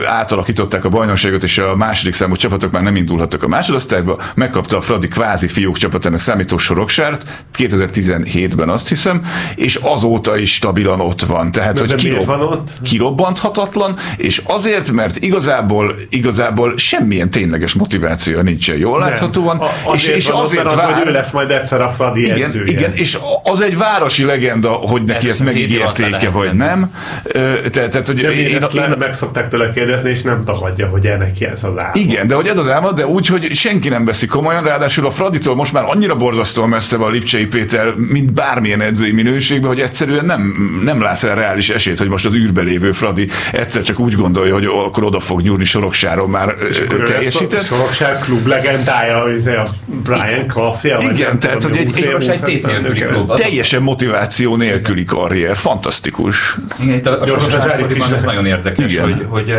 S3: átalakították a bajnokságot, és a második számú csapatok már nem indulhattak a másodosztályba, megkapta a Fradi kvázi fiúk csapatának számító soroksárt, 2017-ben azt hiszem, és azóta is stabilan ott van. Tehát,
S1: de hogy de kirob, van ott?
S3: kirobbanthatatlan, és azért, mert igazából, igazából semmilyen tényleges motiváció nincsen jól láthatóan,
S1: a, és, és azért az, vár... hogy ő lesz majd egyszer a Fradi
S3: igen,
S1: edzője.
S3: Igen, és az egy városi legenda, hogy neki ezt megígérték vagy nem.
S1: Tehát, tehát hogy én, meg szokták tőle kérdezni, és nem tagadja, hogy neki ez az álma.
S3: Igen, de hogy ez az álma, de úgy, hogy senki nem veszi komolyan, ráadásul a Fraditól most már annyira borzasztóan messze van Lipcsei Péter, mint bármilyen edzői minőségben, hogy egyszerűen nem, nem látsz el reális esélyt, hogy most az űrbe lévő Fradi egyszer csak úgy gondolja, hogy akkor oda fog nyúlni Soroksáron már teljesített.
S1: Soroksár klub legendája, a Brian Clough-ja.
S3: Igen, tehát, hogy egy, egy, egy nélküli klub. Teljesen motiváció nélküli karrier. Fantasztikus.
S2: Igen, itt a, a Sorokság ez nagyon érdekes, Igen. hogy, hogy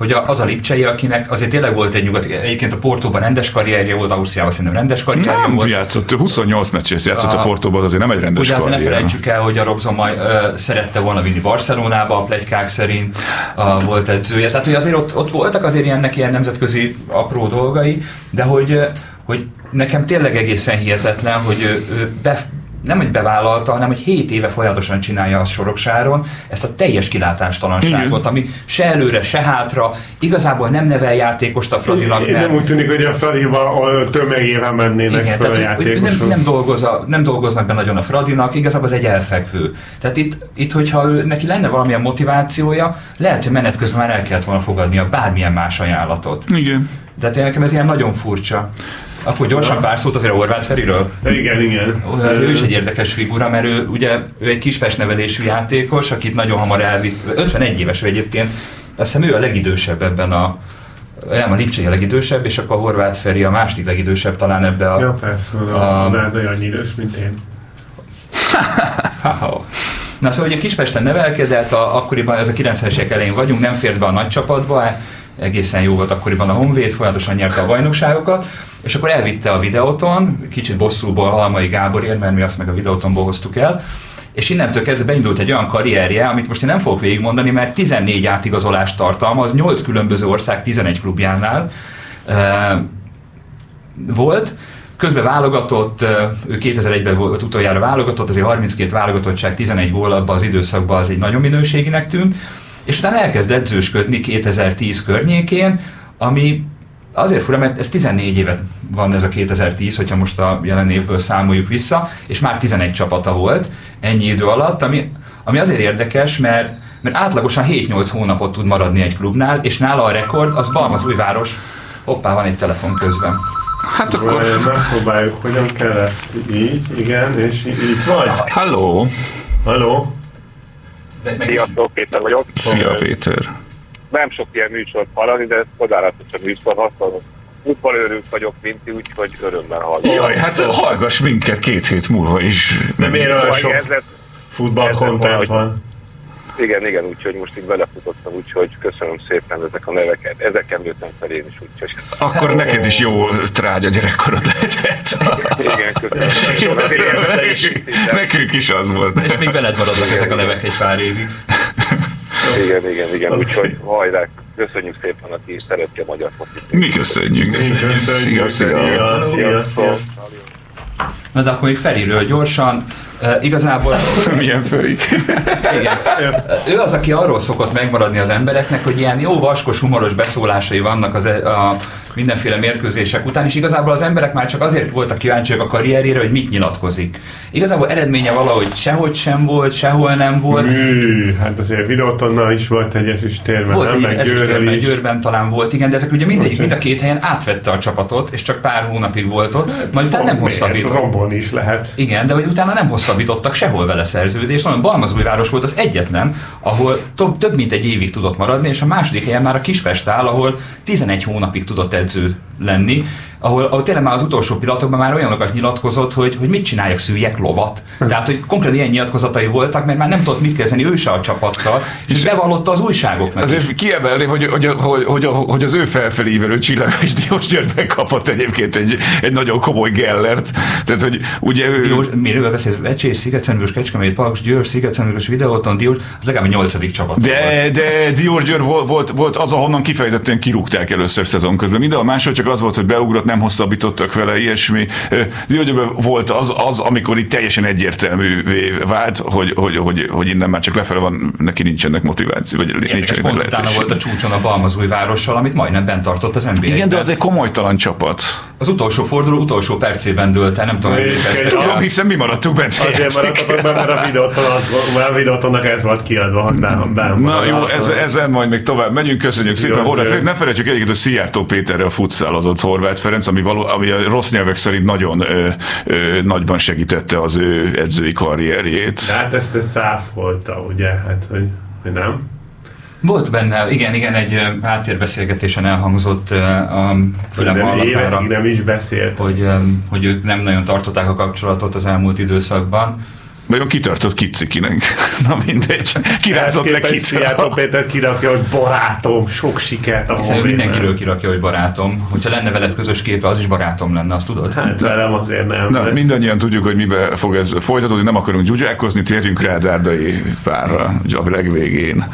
S2: hogy az a Lipcsei, akinek azért tényleg volt egy nyugat, egyébként a Portóban rendes karrierje volt, Ausztriában szerintem rendes karrierje
S3: nem
S2: volt.
S3: játszott, 28 meccset játszott a, a Portóban, azért nem egy rendes ugye karrier.
S2: Ugye ne felejtsük el, hogy a Robson majd ö, szerette volna vinni Barcelonába, a plegykák szerint a, volt edzője. Tehát, hogy azért ott, ott voltak azért ilyennek ilyen nemzetközi apró dolgai, de hogy hogy nekem tényleg egészen hihetetlen, hogy ő, ő be, nem hogy bevállalta, hanem hogy 7 éve folyamatosan csinálja a soroksáron ezt a teljes kilátástalanságot, ami se előre, se hátra, igazából nem nevel játékost a Fradinak.
S1: Mert... Nem úgy tűnik, hogy a Fradiba tömegével mennének Igen, fel tehát, a
S2: nem, nem, dolgozza, nem dolgoznak be nagyon a Fradinak, igazából az egy elfekvő. Tehát itt, itt hogyha ő, neki lenne valamilyen motivációja, lehet, hogy menet közben már el kellett volna fogadnia bármilyen más ajánlatot.
S3: Igen.
S2: De nekem ez ilyen nagyon furcsa. Akkor gyorsan pár szót azért a Horváth Feriről.
S1: Igen, igen.
S2: Az ő is egy érdekes figura, mert ő ugye ő egy kispest nevelésű játékos, akit nagyon hamar elvitt, 51 éves egyébként, azt hiszem ő a legidősebb ebben a nem, a Lipcsei a legidősebb, és akkor a Horváth Feri a második legidősebb talán ebbe a...
S1: Ja, persze, a, a, a annyi idős, mint én.
S2: Na szóval ugye Kispesten nevelkedett, a, akkoriban ez a 90-es évek elején vagyunk, nem fért be a nagy csapatba, egészen jó volt akkoriban a Honvéd, folyamatosan nyerte a bajnokságokat, és akkor elvitte a videóton, kicsit bosszúból Halmai Gáborért, mert mi azt meg a videótonból hoztuk el, és innentől kezdve beindult egy olyan karrierje, amit most én nem fogok végigmondani, mert 14 átigazolást tartalmaz, 8 különböző ország 11 klubjánál e, volt, Közben válogatott, ő 2001-ben volt utoljára válogatott, azért 32 válogatottság, 11 gól abban az időszakban az egy nagyon minőséginek tűnt, és utána elkezd edzősködni 2010 környékén, ami azért fura, mert ez 14 évet van ez a 2010, hogyha most a jelen évből számoljuk vissza, és már 11 csapata volt ennyi idő alatt, ami, ami azért érdekes, mert, mert átlagosan 7-8 hónapot tud maradni egy klubnál, és nála a rekord az Balmazújváros. Hoppá, van egy telefon közben.
S1: Hát akkor... Megpróbáljuk, hogyan kell ezt így, igen, és így vagy.
S3: Halló!
S1: Halló!
S4: Sziasztok, Péter vagyok.
S3: Szia Péter.
S4: Nem sok ilyen műsort hallani, de csodálatos a műsor, hasonló. Futballőrünk vagyok, mint úgyhogy örömmel hallgatom.
S3: Jaj, hát hallgass minket két hét múlva is.
S1: De miért olyan sok futball content van?
S4: Igen, igen, úgyhogy most itt belefutottam, úgyhogy köszönöm szépen ezek a neveket. Ezeken jöttem fel én is, úgyhogy...
S3: Akkor neked is jó trágya gyerekkorod lehetett.
S4: Igen, köszönöm.
S3: Nekünk is az volt.
S2: És még veled maradnak ezek a nevek egy pár évig.
S4: Igen, igen, igen, úgyhogy hajrá, Köszönjük szépen, aki szereti a magyar focit.
S3: Mi köszönjük.
S1: Köszönjük.
S3: Szia, szia.
S1: Szia, szia, szia.
S2: Na de akkor még Feriről gyorsan. Uh, igazából
S3: Milyen főik.
S2: Igen. Ő az, aki arról szokott megmaradni az embereknek, hogy ilyen jó vaskos, humoros beszólásai vannak az, e- a mindenféle mérkőzések után, és igazából az emberek már csak azért voltak kíváncsiak a karrierére, hogy mit nyilatkozik. Igazából eredménye valahogy sehogy sem volt, sehol nem volt.
S1: Mű, hát azért videótonnal is volt egy ezüstérben,
S2: Volt
S1: nem?
S2: egy ezüstérben,
S1: is.
S2: Győrben talán volt, igen, de ezek ugye mindegyik, mind a két helyen átvette a csapatot, és csak pár hónapig volt ott, majd utána nem hosszabbított.
S1: Rombolni is lehet.
S2: Igen, de hogy utána nem hosszabbítottak sehol vele szerződést, hanem Balmazújváros volt az egyetlen, ahol több, több mint egy évig tudott maradni, és a második helyen már a Kispest áll, ahol 11 hónapig tudott edző lenni, ahol, ahol tényleg már az utolsó pillanatokban már olyanokat nyilatkozott, hogy, hogy mit csináljak, szüljek lovat. Tehát, hogy konkrétan ilyen nyilatkozatai voltak, mert már nem tudott mit kezdeni ő se a csapattal, és bevallotta az újságoknak is.
S3: Azért kiemelni, hogy, hogy, hogy, hogy, hogy az ő felfelévelő csillagos Diós Györgyben kapott egyébként egy, egy nagyon komoly gellert. Tehát, hogy ugye ő...
S2: Diós, miről beszélsz? Vecsés, Sziget-Szentmiklós, Kecskemét, Paks, Győr, Sziget-Szentmiklós, Videóton, Diós, az legalább a nyolcadik csapat. volt.
S3: De, de Diós Győr volt, volt, volt az, ahonnan kifejezetten kirúgták először szezon közben. Minden a másod csak az volt, hogy beugrott, nem hosszabbítottak vele, ilyesmi. Győrben volt az, az, amikor itt teljesen egyértelművé vált, hogy, hogy, hogy, hogy innen már csak lefele van, neki nincsenek motiváció, vagy
S2: Érdekes,
S3: nincsenek
S2: pont utána volt a csúcson a Balmazújvárossal, amit majdnem bent tartott az nba
S3: Igen, de az egy komolytalan csapat.
S2: Az utolsó forduló utolsó percében dőlt el, nem tudom, rá.
S3: Tudom, hiszen mi maradtunk bent
S1: Azért maradtatok be, mert a videóton, az, mert a videótonnak ez volt kiadva, hogy nem, nem.
S3: Na jó, ezzel, ezzel majd még tovább megyünk, köszönjük szépen
S1: Jó,
S3: Horváth
S1: jó.
S3: Ferenc. Ne felejtsük egyébként, hogy Szijjártó Péterrel futszálozott Horváth Ferenc, ami, való, ami a rossz nyelvek szerint nagyon ö, ö, nagyban segítette az ő edzői karrierjét.
S1: De hát ezt egy cáfolta, ugye, hát, hogy, hogy nem.
S2: Volt benne, igen, igen, egy háttérbeszélgetésen elhangzott a fülem
S1: De
S2: hallatára,
S1: nem is beszélt.
S2: hogy, hogy ők nem nagyon tartották a kapcsolatot az elmúlt időszakban.
S3: Nagyon kitartott kicikinek. Na mindegy. Kirázott le kicsit.
S1: Péter kirakja, hogy barátom, sok sikert a
S2: Hiszen ő mindenkiről kirakja, hogy barátom. Hogyha lenne veled közös képe, az is barátom lenne, azt tudod?
S1: Hát velem azért nem.
S3: Na,
S1: mert-
S3: mindannyian tudjuk, hogy mibe fog ez folytatódni, nem akarunk dzsuzsákozni, térjünk rá Dárdai párra a legvégén.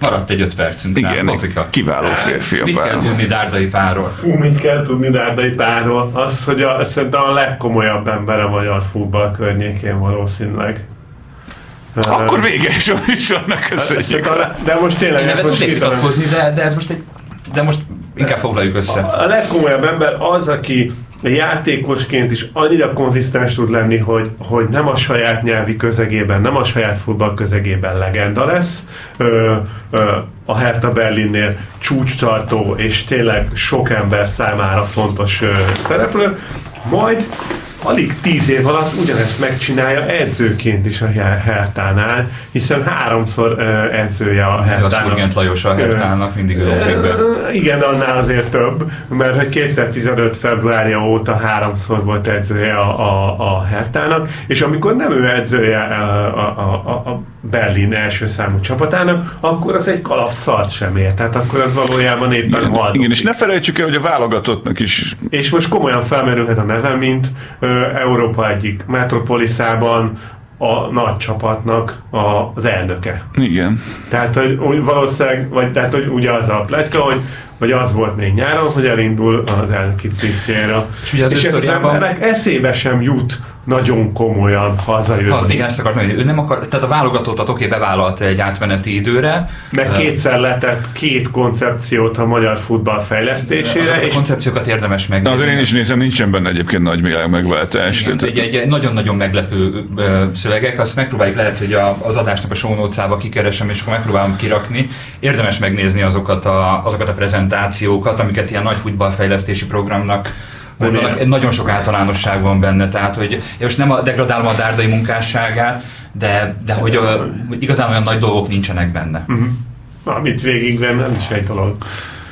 S2: Maradt egy öt percünk. rá.
S3: igen,
S2: Botika.
S3: kiváló férfi a
S2: Mit kell tudni Dárdai párról?
S1: Fú, mit kell tudni Dárdai párról? Az, hogy a, szerintem a legkomolyabb ember a magyar futball környékén valószínűleg.
S3: Akkor vége is a műsornak, köszönjük.
S1: A- De most tényleg,
S2: Én
S1: most
S2: tudnék vitatkozni, de, de ez most egy... De most inkább foglaljuk össze.
S1: A legkomolyabb ember az, aki játékosként is annyira konzisztens tud lenni, hogy, hogy nem a saját nyelvi közegében, nem a saját futball közegében legenda lesz, ö, ö, a Hertha Berlinnél csúcstartó és tényleg sok ember számára fontos ö, szereplő, majd alig tíz év alatt ugyanezt megcsinálja edzőként is a Hertánál, hiszen háromszor ö, edzője a Hertának.
S2: Szurgent Lajos a Hertának mindig.
S1: Ö, Igen, annál azért több, mert hogy 2015 februárja óta háromszor volt edzője a, a, a Hertának, és amikor nem ő edzője a, a, a, a Berlin első számú csapatának, akkor az egy kalapszart sem ér. Tehát akkor az valójában éppen
S3: Igen, igen, és ne felejtsük el, hogy a válogatottnak is
S1: És most komolyan felmerülhet a neve, mint ö, Európa egyik metropoliszában a nagy csapatnak a, az elnöke.
S3: igen.
S1: Tehát, hogy valószínűleg, vagy tehát, hogy ugye az a pletyka, hogy, hogy az volt még nyáron, hogy elindul az elnöki tisztjéra.
S2: És ugye az
S1: és ez az
S2: sztoriában-
S1: emberek eszébe sem jut nagyon komolyan hazajönni.
S2: Ha, igen, ezt akartam mondani, ő nem akar, tehát a válogatottat oké, bevállalta egy átmeneti időre.
S1: Meg kétszer letett két koncepciót a magyar futball fejlesztésére,
S2: Azokat a
S1: és
S2: koncepciókat érdemes
S3: De
S2: megnézni.
S3: azért én is nézem, nincsen benne egyébként nagy világ megváltás.
S2: Igen,
S3: Tehát-
S2: egy, egy, egy nagyon-nagyon meglepő ö, szövegek, azt megpróbáljuk lehet, hogy a, az adásnak a show kikeresem, és akkor megpróbálom kirakni. Érdemes megnézni azokat a, azokat a prezentációkat, amiket ilyen nagy futballfejlesztési programnak mondanak. Nagyon sok általánosság van benne, tehát hogy most nem a degradálom a dárdai munkásságát, de, de hogy hogy igazán olyan nagy dolgok nincsenek benne.
S1: amit végigvenn, nem is egy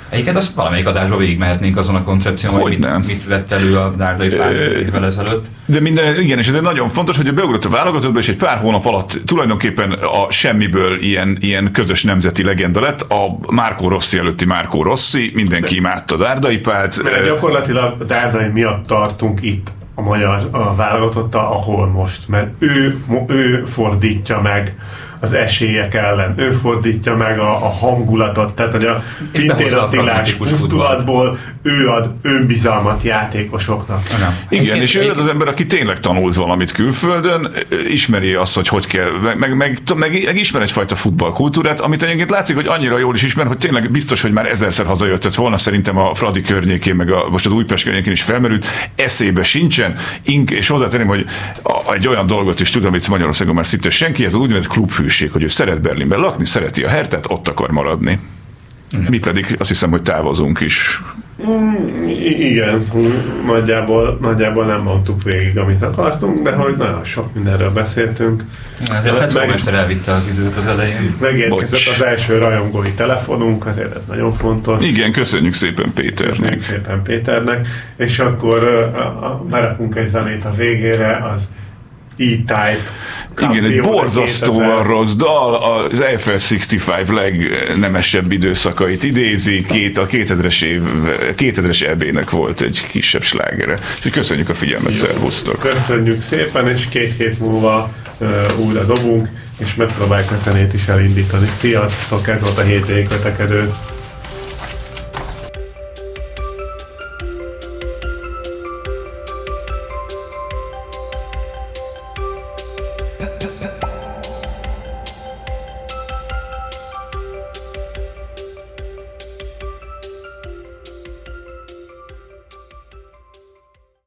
S2: Egyiket azt valamelyik adásba végigmehetnénk azon a koncepción, hogy
S3: Hogyne.
S2: mit, mit vett elő a dárdai pár évvel ezelőtt.
S3: De minden, igen, és ez egy nagyon fontos, hogy beugrott a válogatottba, és egy pár hónap alatt tulajdonképpen a semmiből ilyen, ilyen közös nemzeti legenda lett. A Márkó Rossi előtti Márkó Rossi, mindenki imádta Dárdai Pált.
S1: Mert gyakorlatilag Dárdai miatt tartunk itt a magyar a válogatotta, ahol most, mert ő, ő fordítja meg az esélyek ellen. Ő fordítja meg a, a hangulatot, tehát hogy a Pintér Attilás pusztulatból ő ad önbizalmat játékosoknak.
S2: Nem.
S3: Igen, és ő
S2: egy-
S3: az az ember, aki tényleg tanult valamit külföldön, ismeri azt, hogy hogy kell, meg, meg, meg, meg, ismer egyfajta futballkultúrát, amit egyébként látszik, hogy annyira jól is ismer, hogy tényleg biztos, hogy már ezerszer hazajöttett volna, szerintem a Fradi környékén, meg a, most az Újpest környékén is felmerült, eszébe sincsen, ink, és hozzátenném, hogy a, egy olyan dolgot is tudom, amit Magyarországon már szinte senki, ez az úgynevezett klubhűség, hogy ő szeret Berlinben lakni, szereti a hertet, ott akar maradni. Mi pedig azt hiszem, hogy távozunk is.
S1: I- igen, nagyjából, nagyjából nem mondtuk végig, amit akartunk, de hogy nagyon sok mindenről beszéltünk.
S2: Ezért a
S1: Meg-
S2: Feckómester elvitte az időt az elején.
S1: Megérkezett
S3: Bocs.
S1: az első rajongói telefonunk, azért ez nagyon fontos.
S3: Igen, köszönjük szépen Péternek.
S1: Köszönjük szépen Péternek, és akkor berakunk egy zenét a végére, az E-Type.
S3: Igen, egy borzasztóan
S1: 2000.
S3: rossz dal, az Eiffel 65 legnemesebb időszakait idézi, két, a 2000-es, év, 2000-es EB-nek volt egy kisebb slágere. Úgyhogy köszönjük a figyelmet, szervusztok!
S1: Köszönjük szépen, és két hét múlva uh, újra dobunk, és megpróbáljuk a zenét is elindítani. Sziasztok, ez volt a hétvégi kötekedő.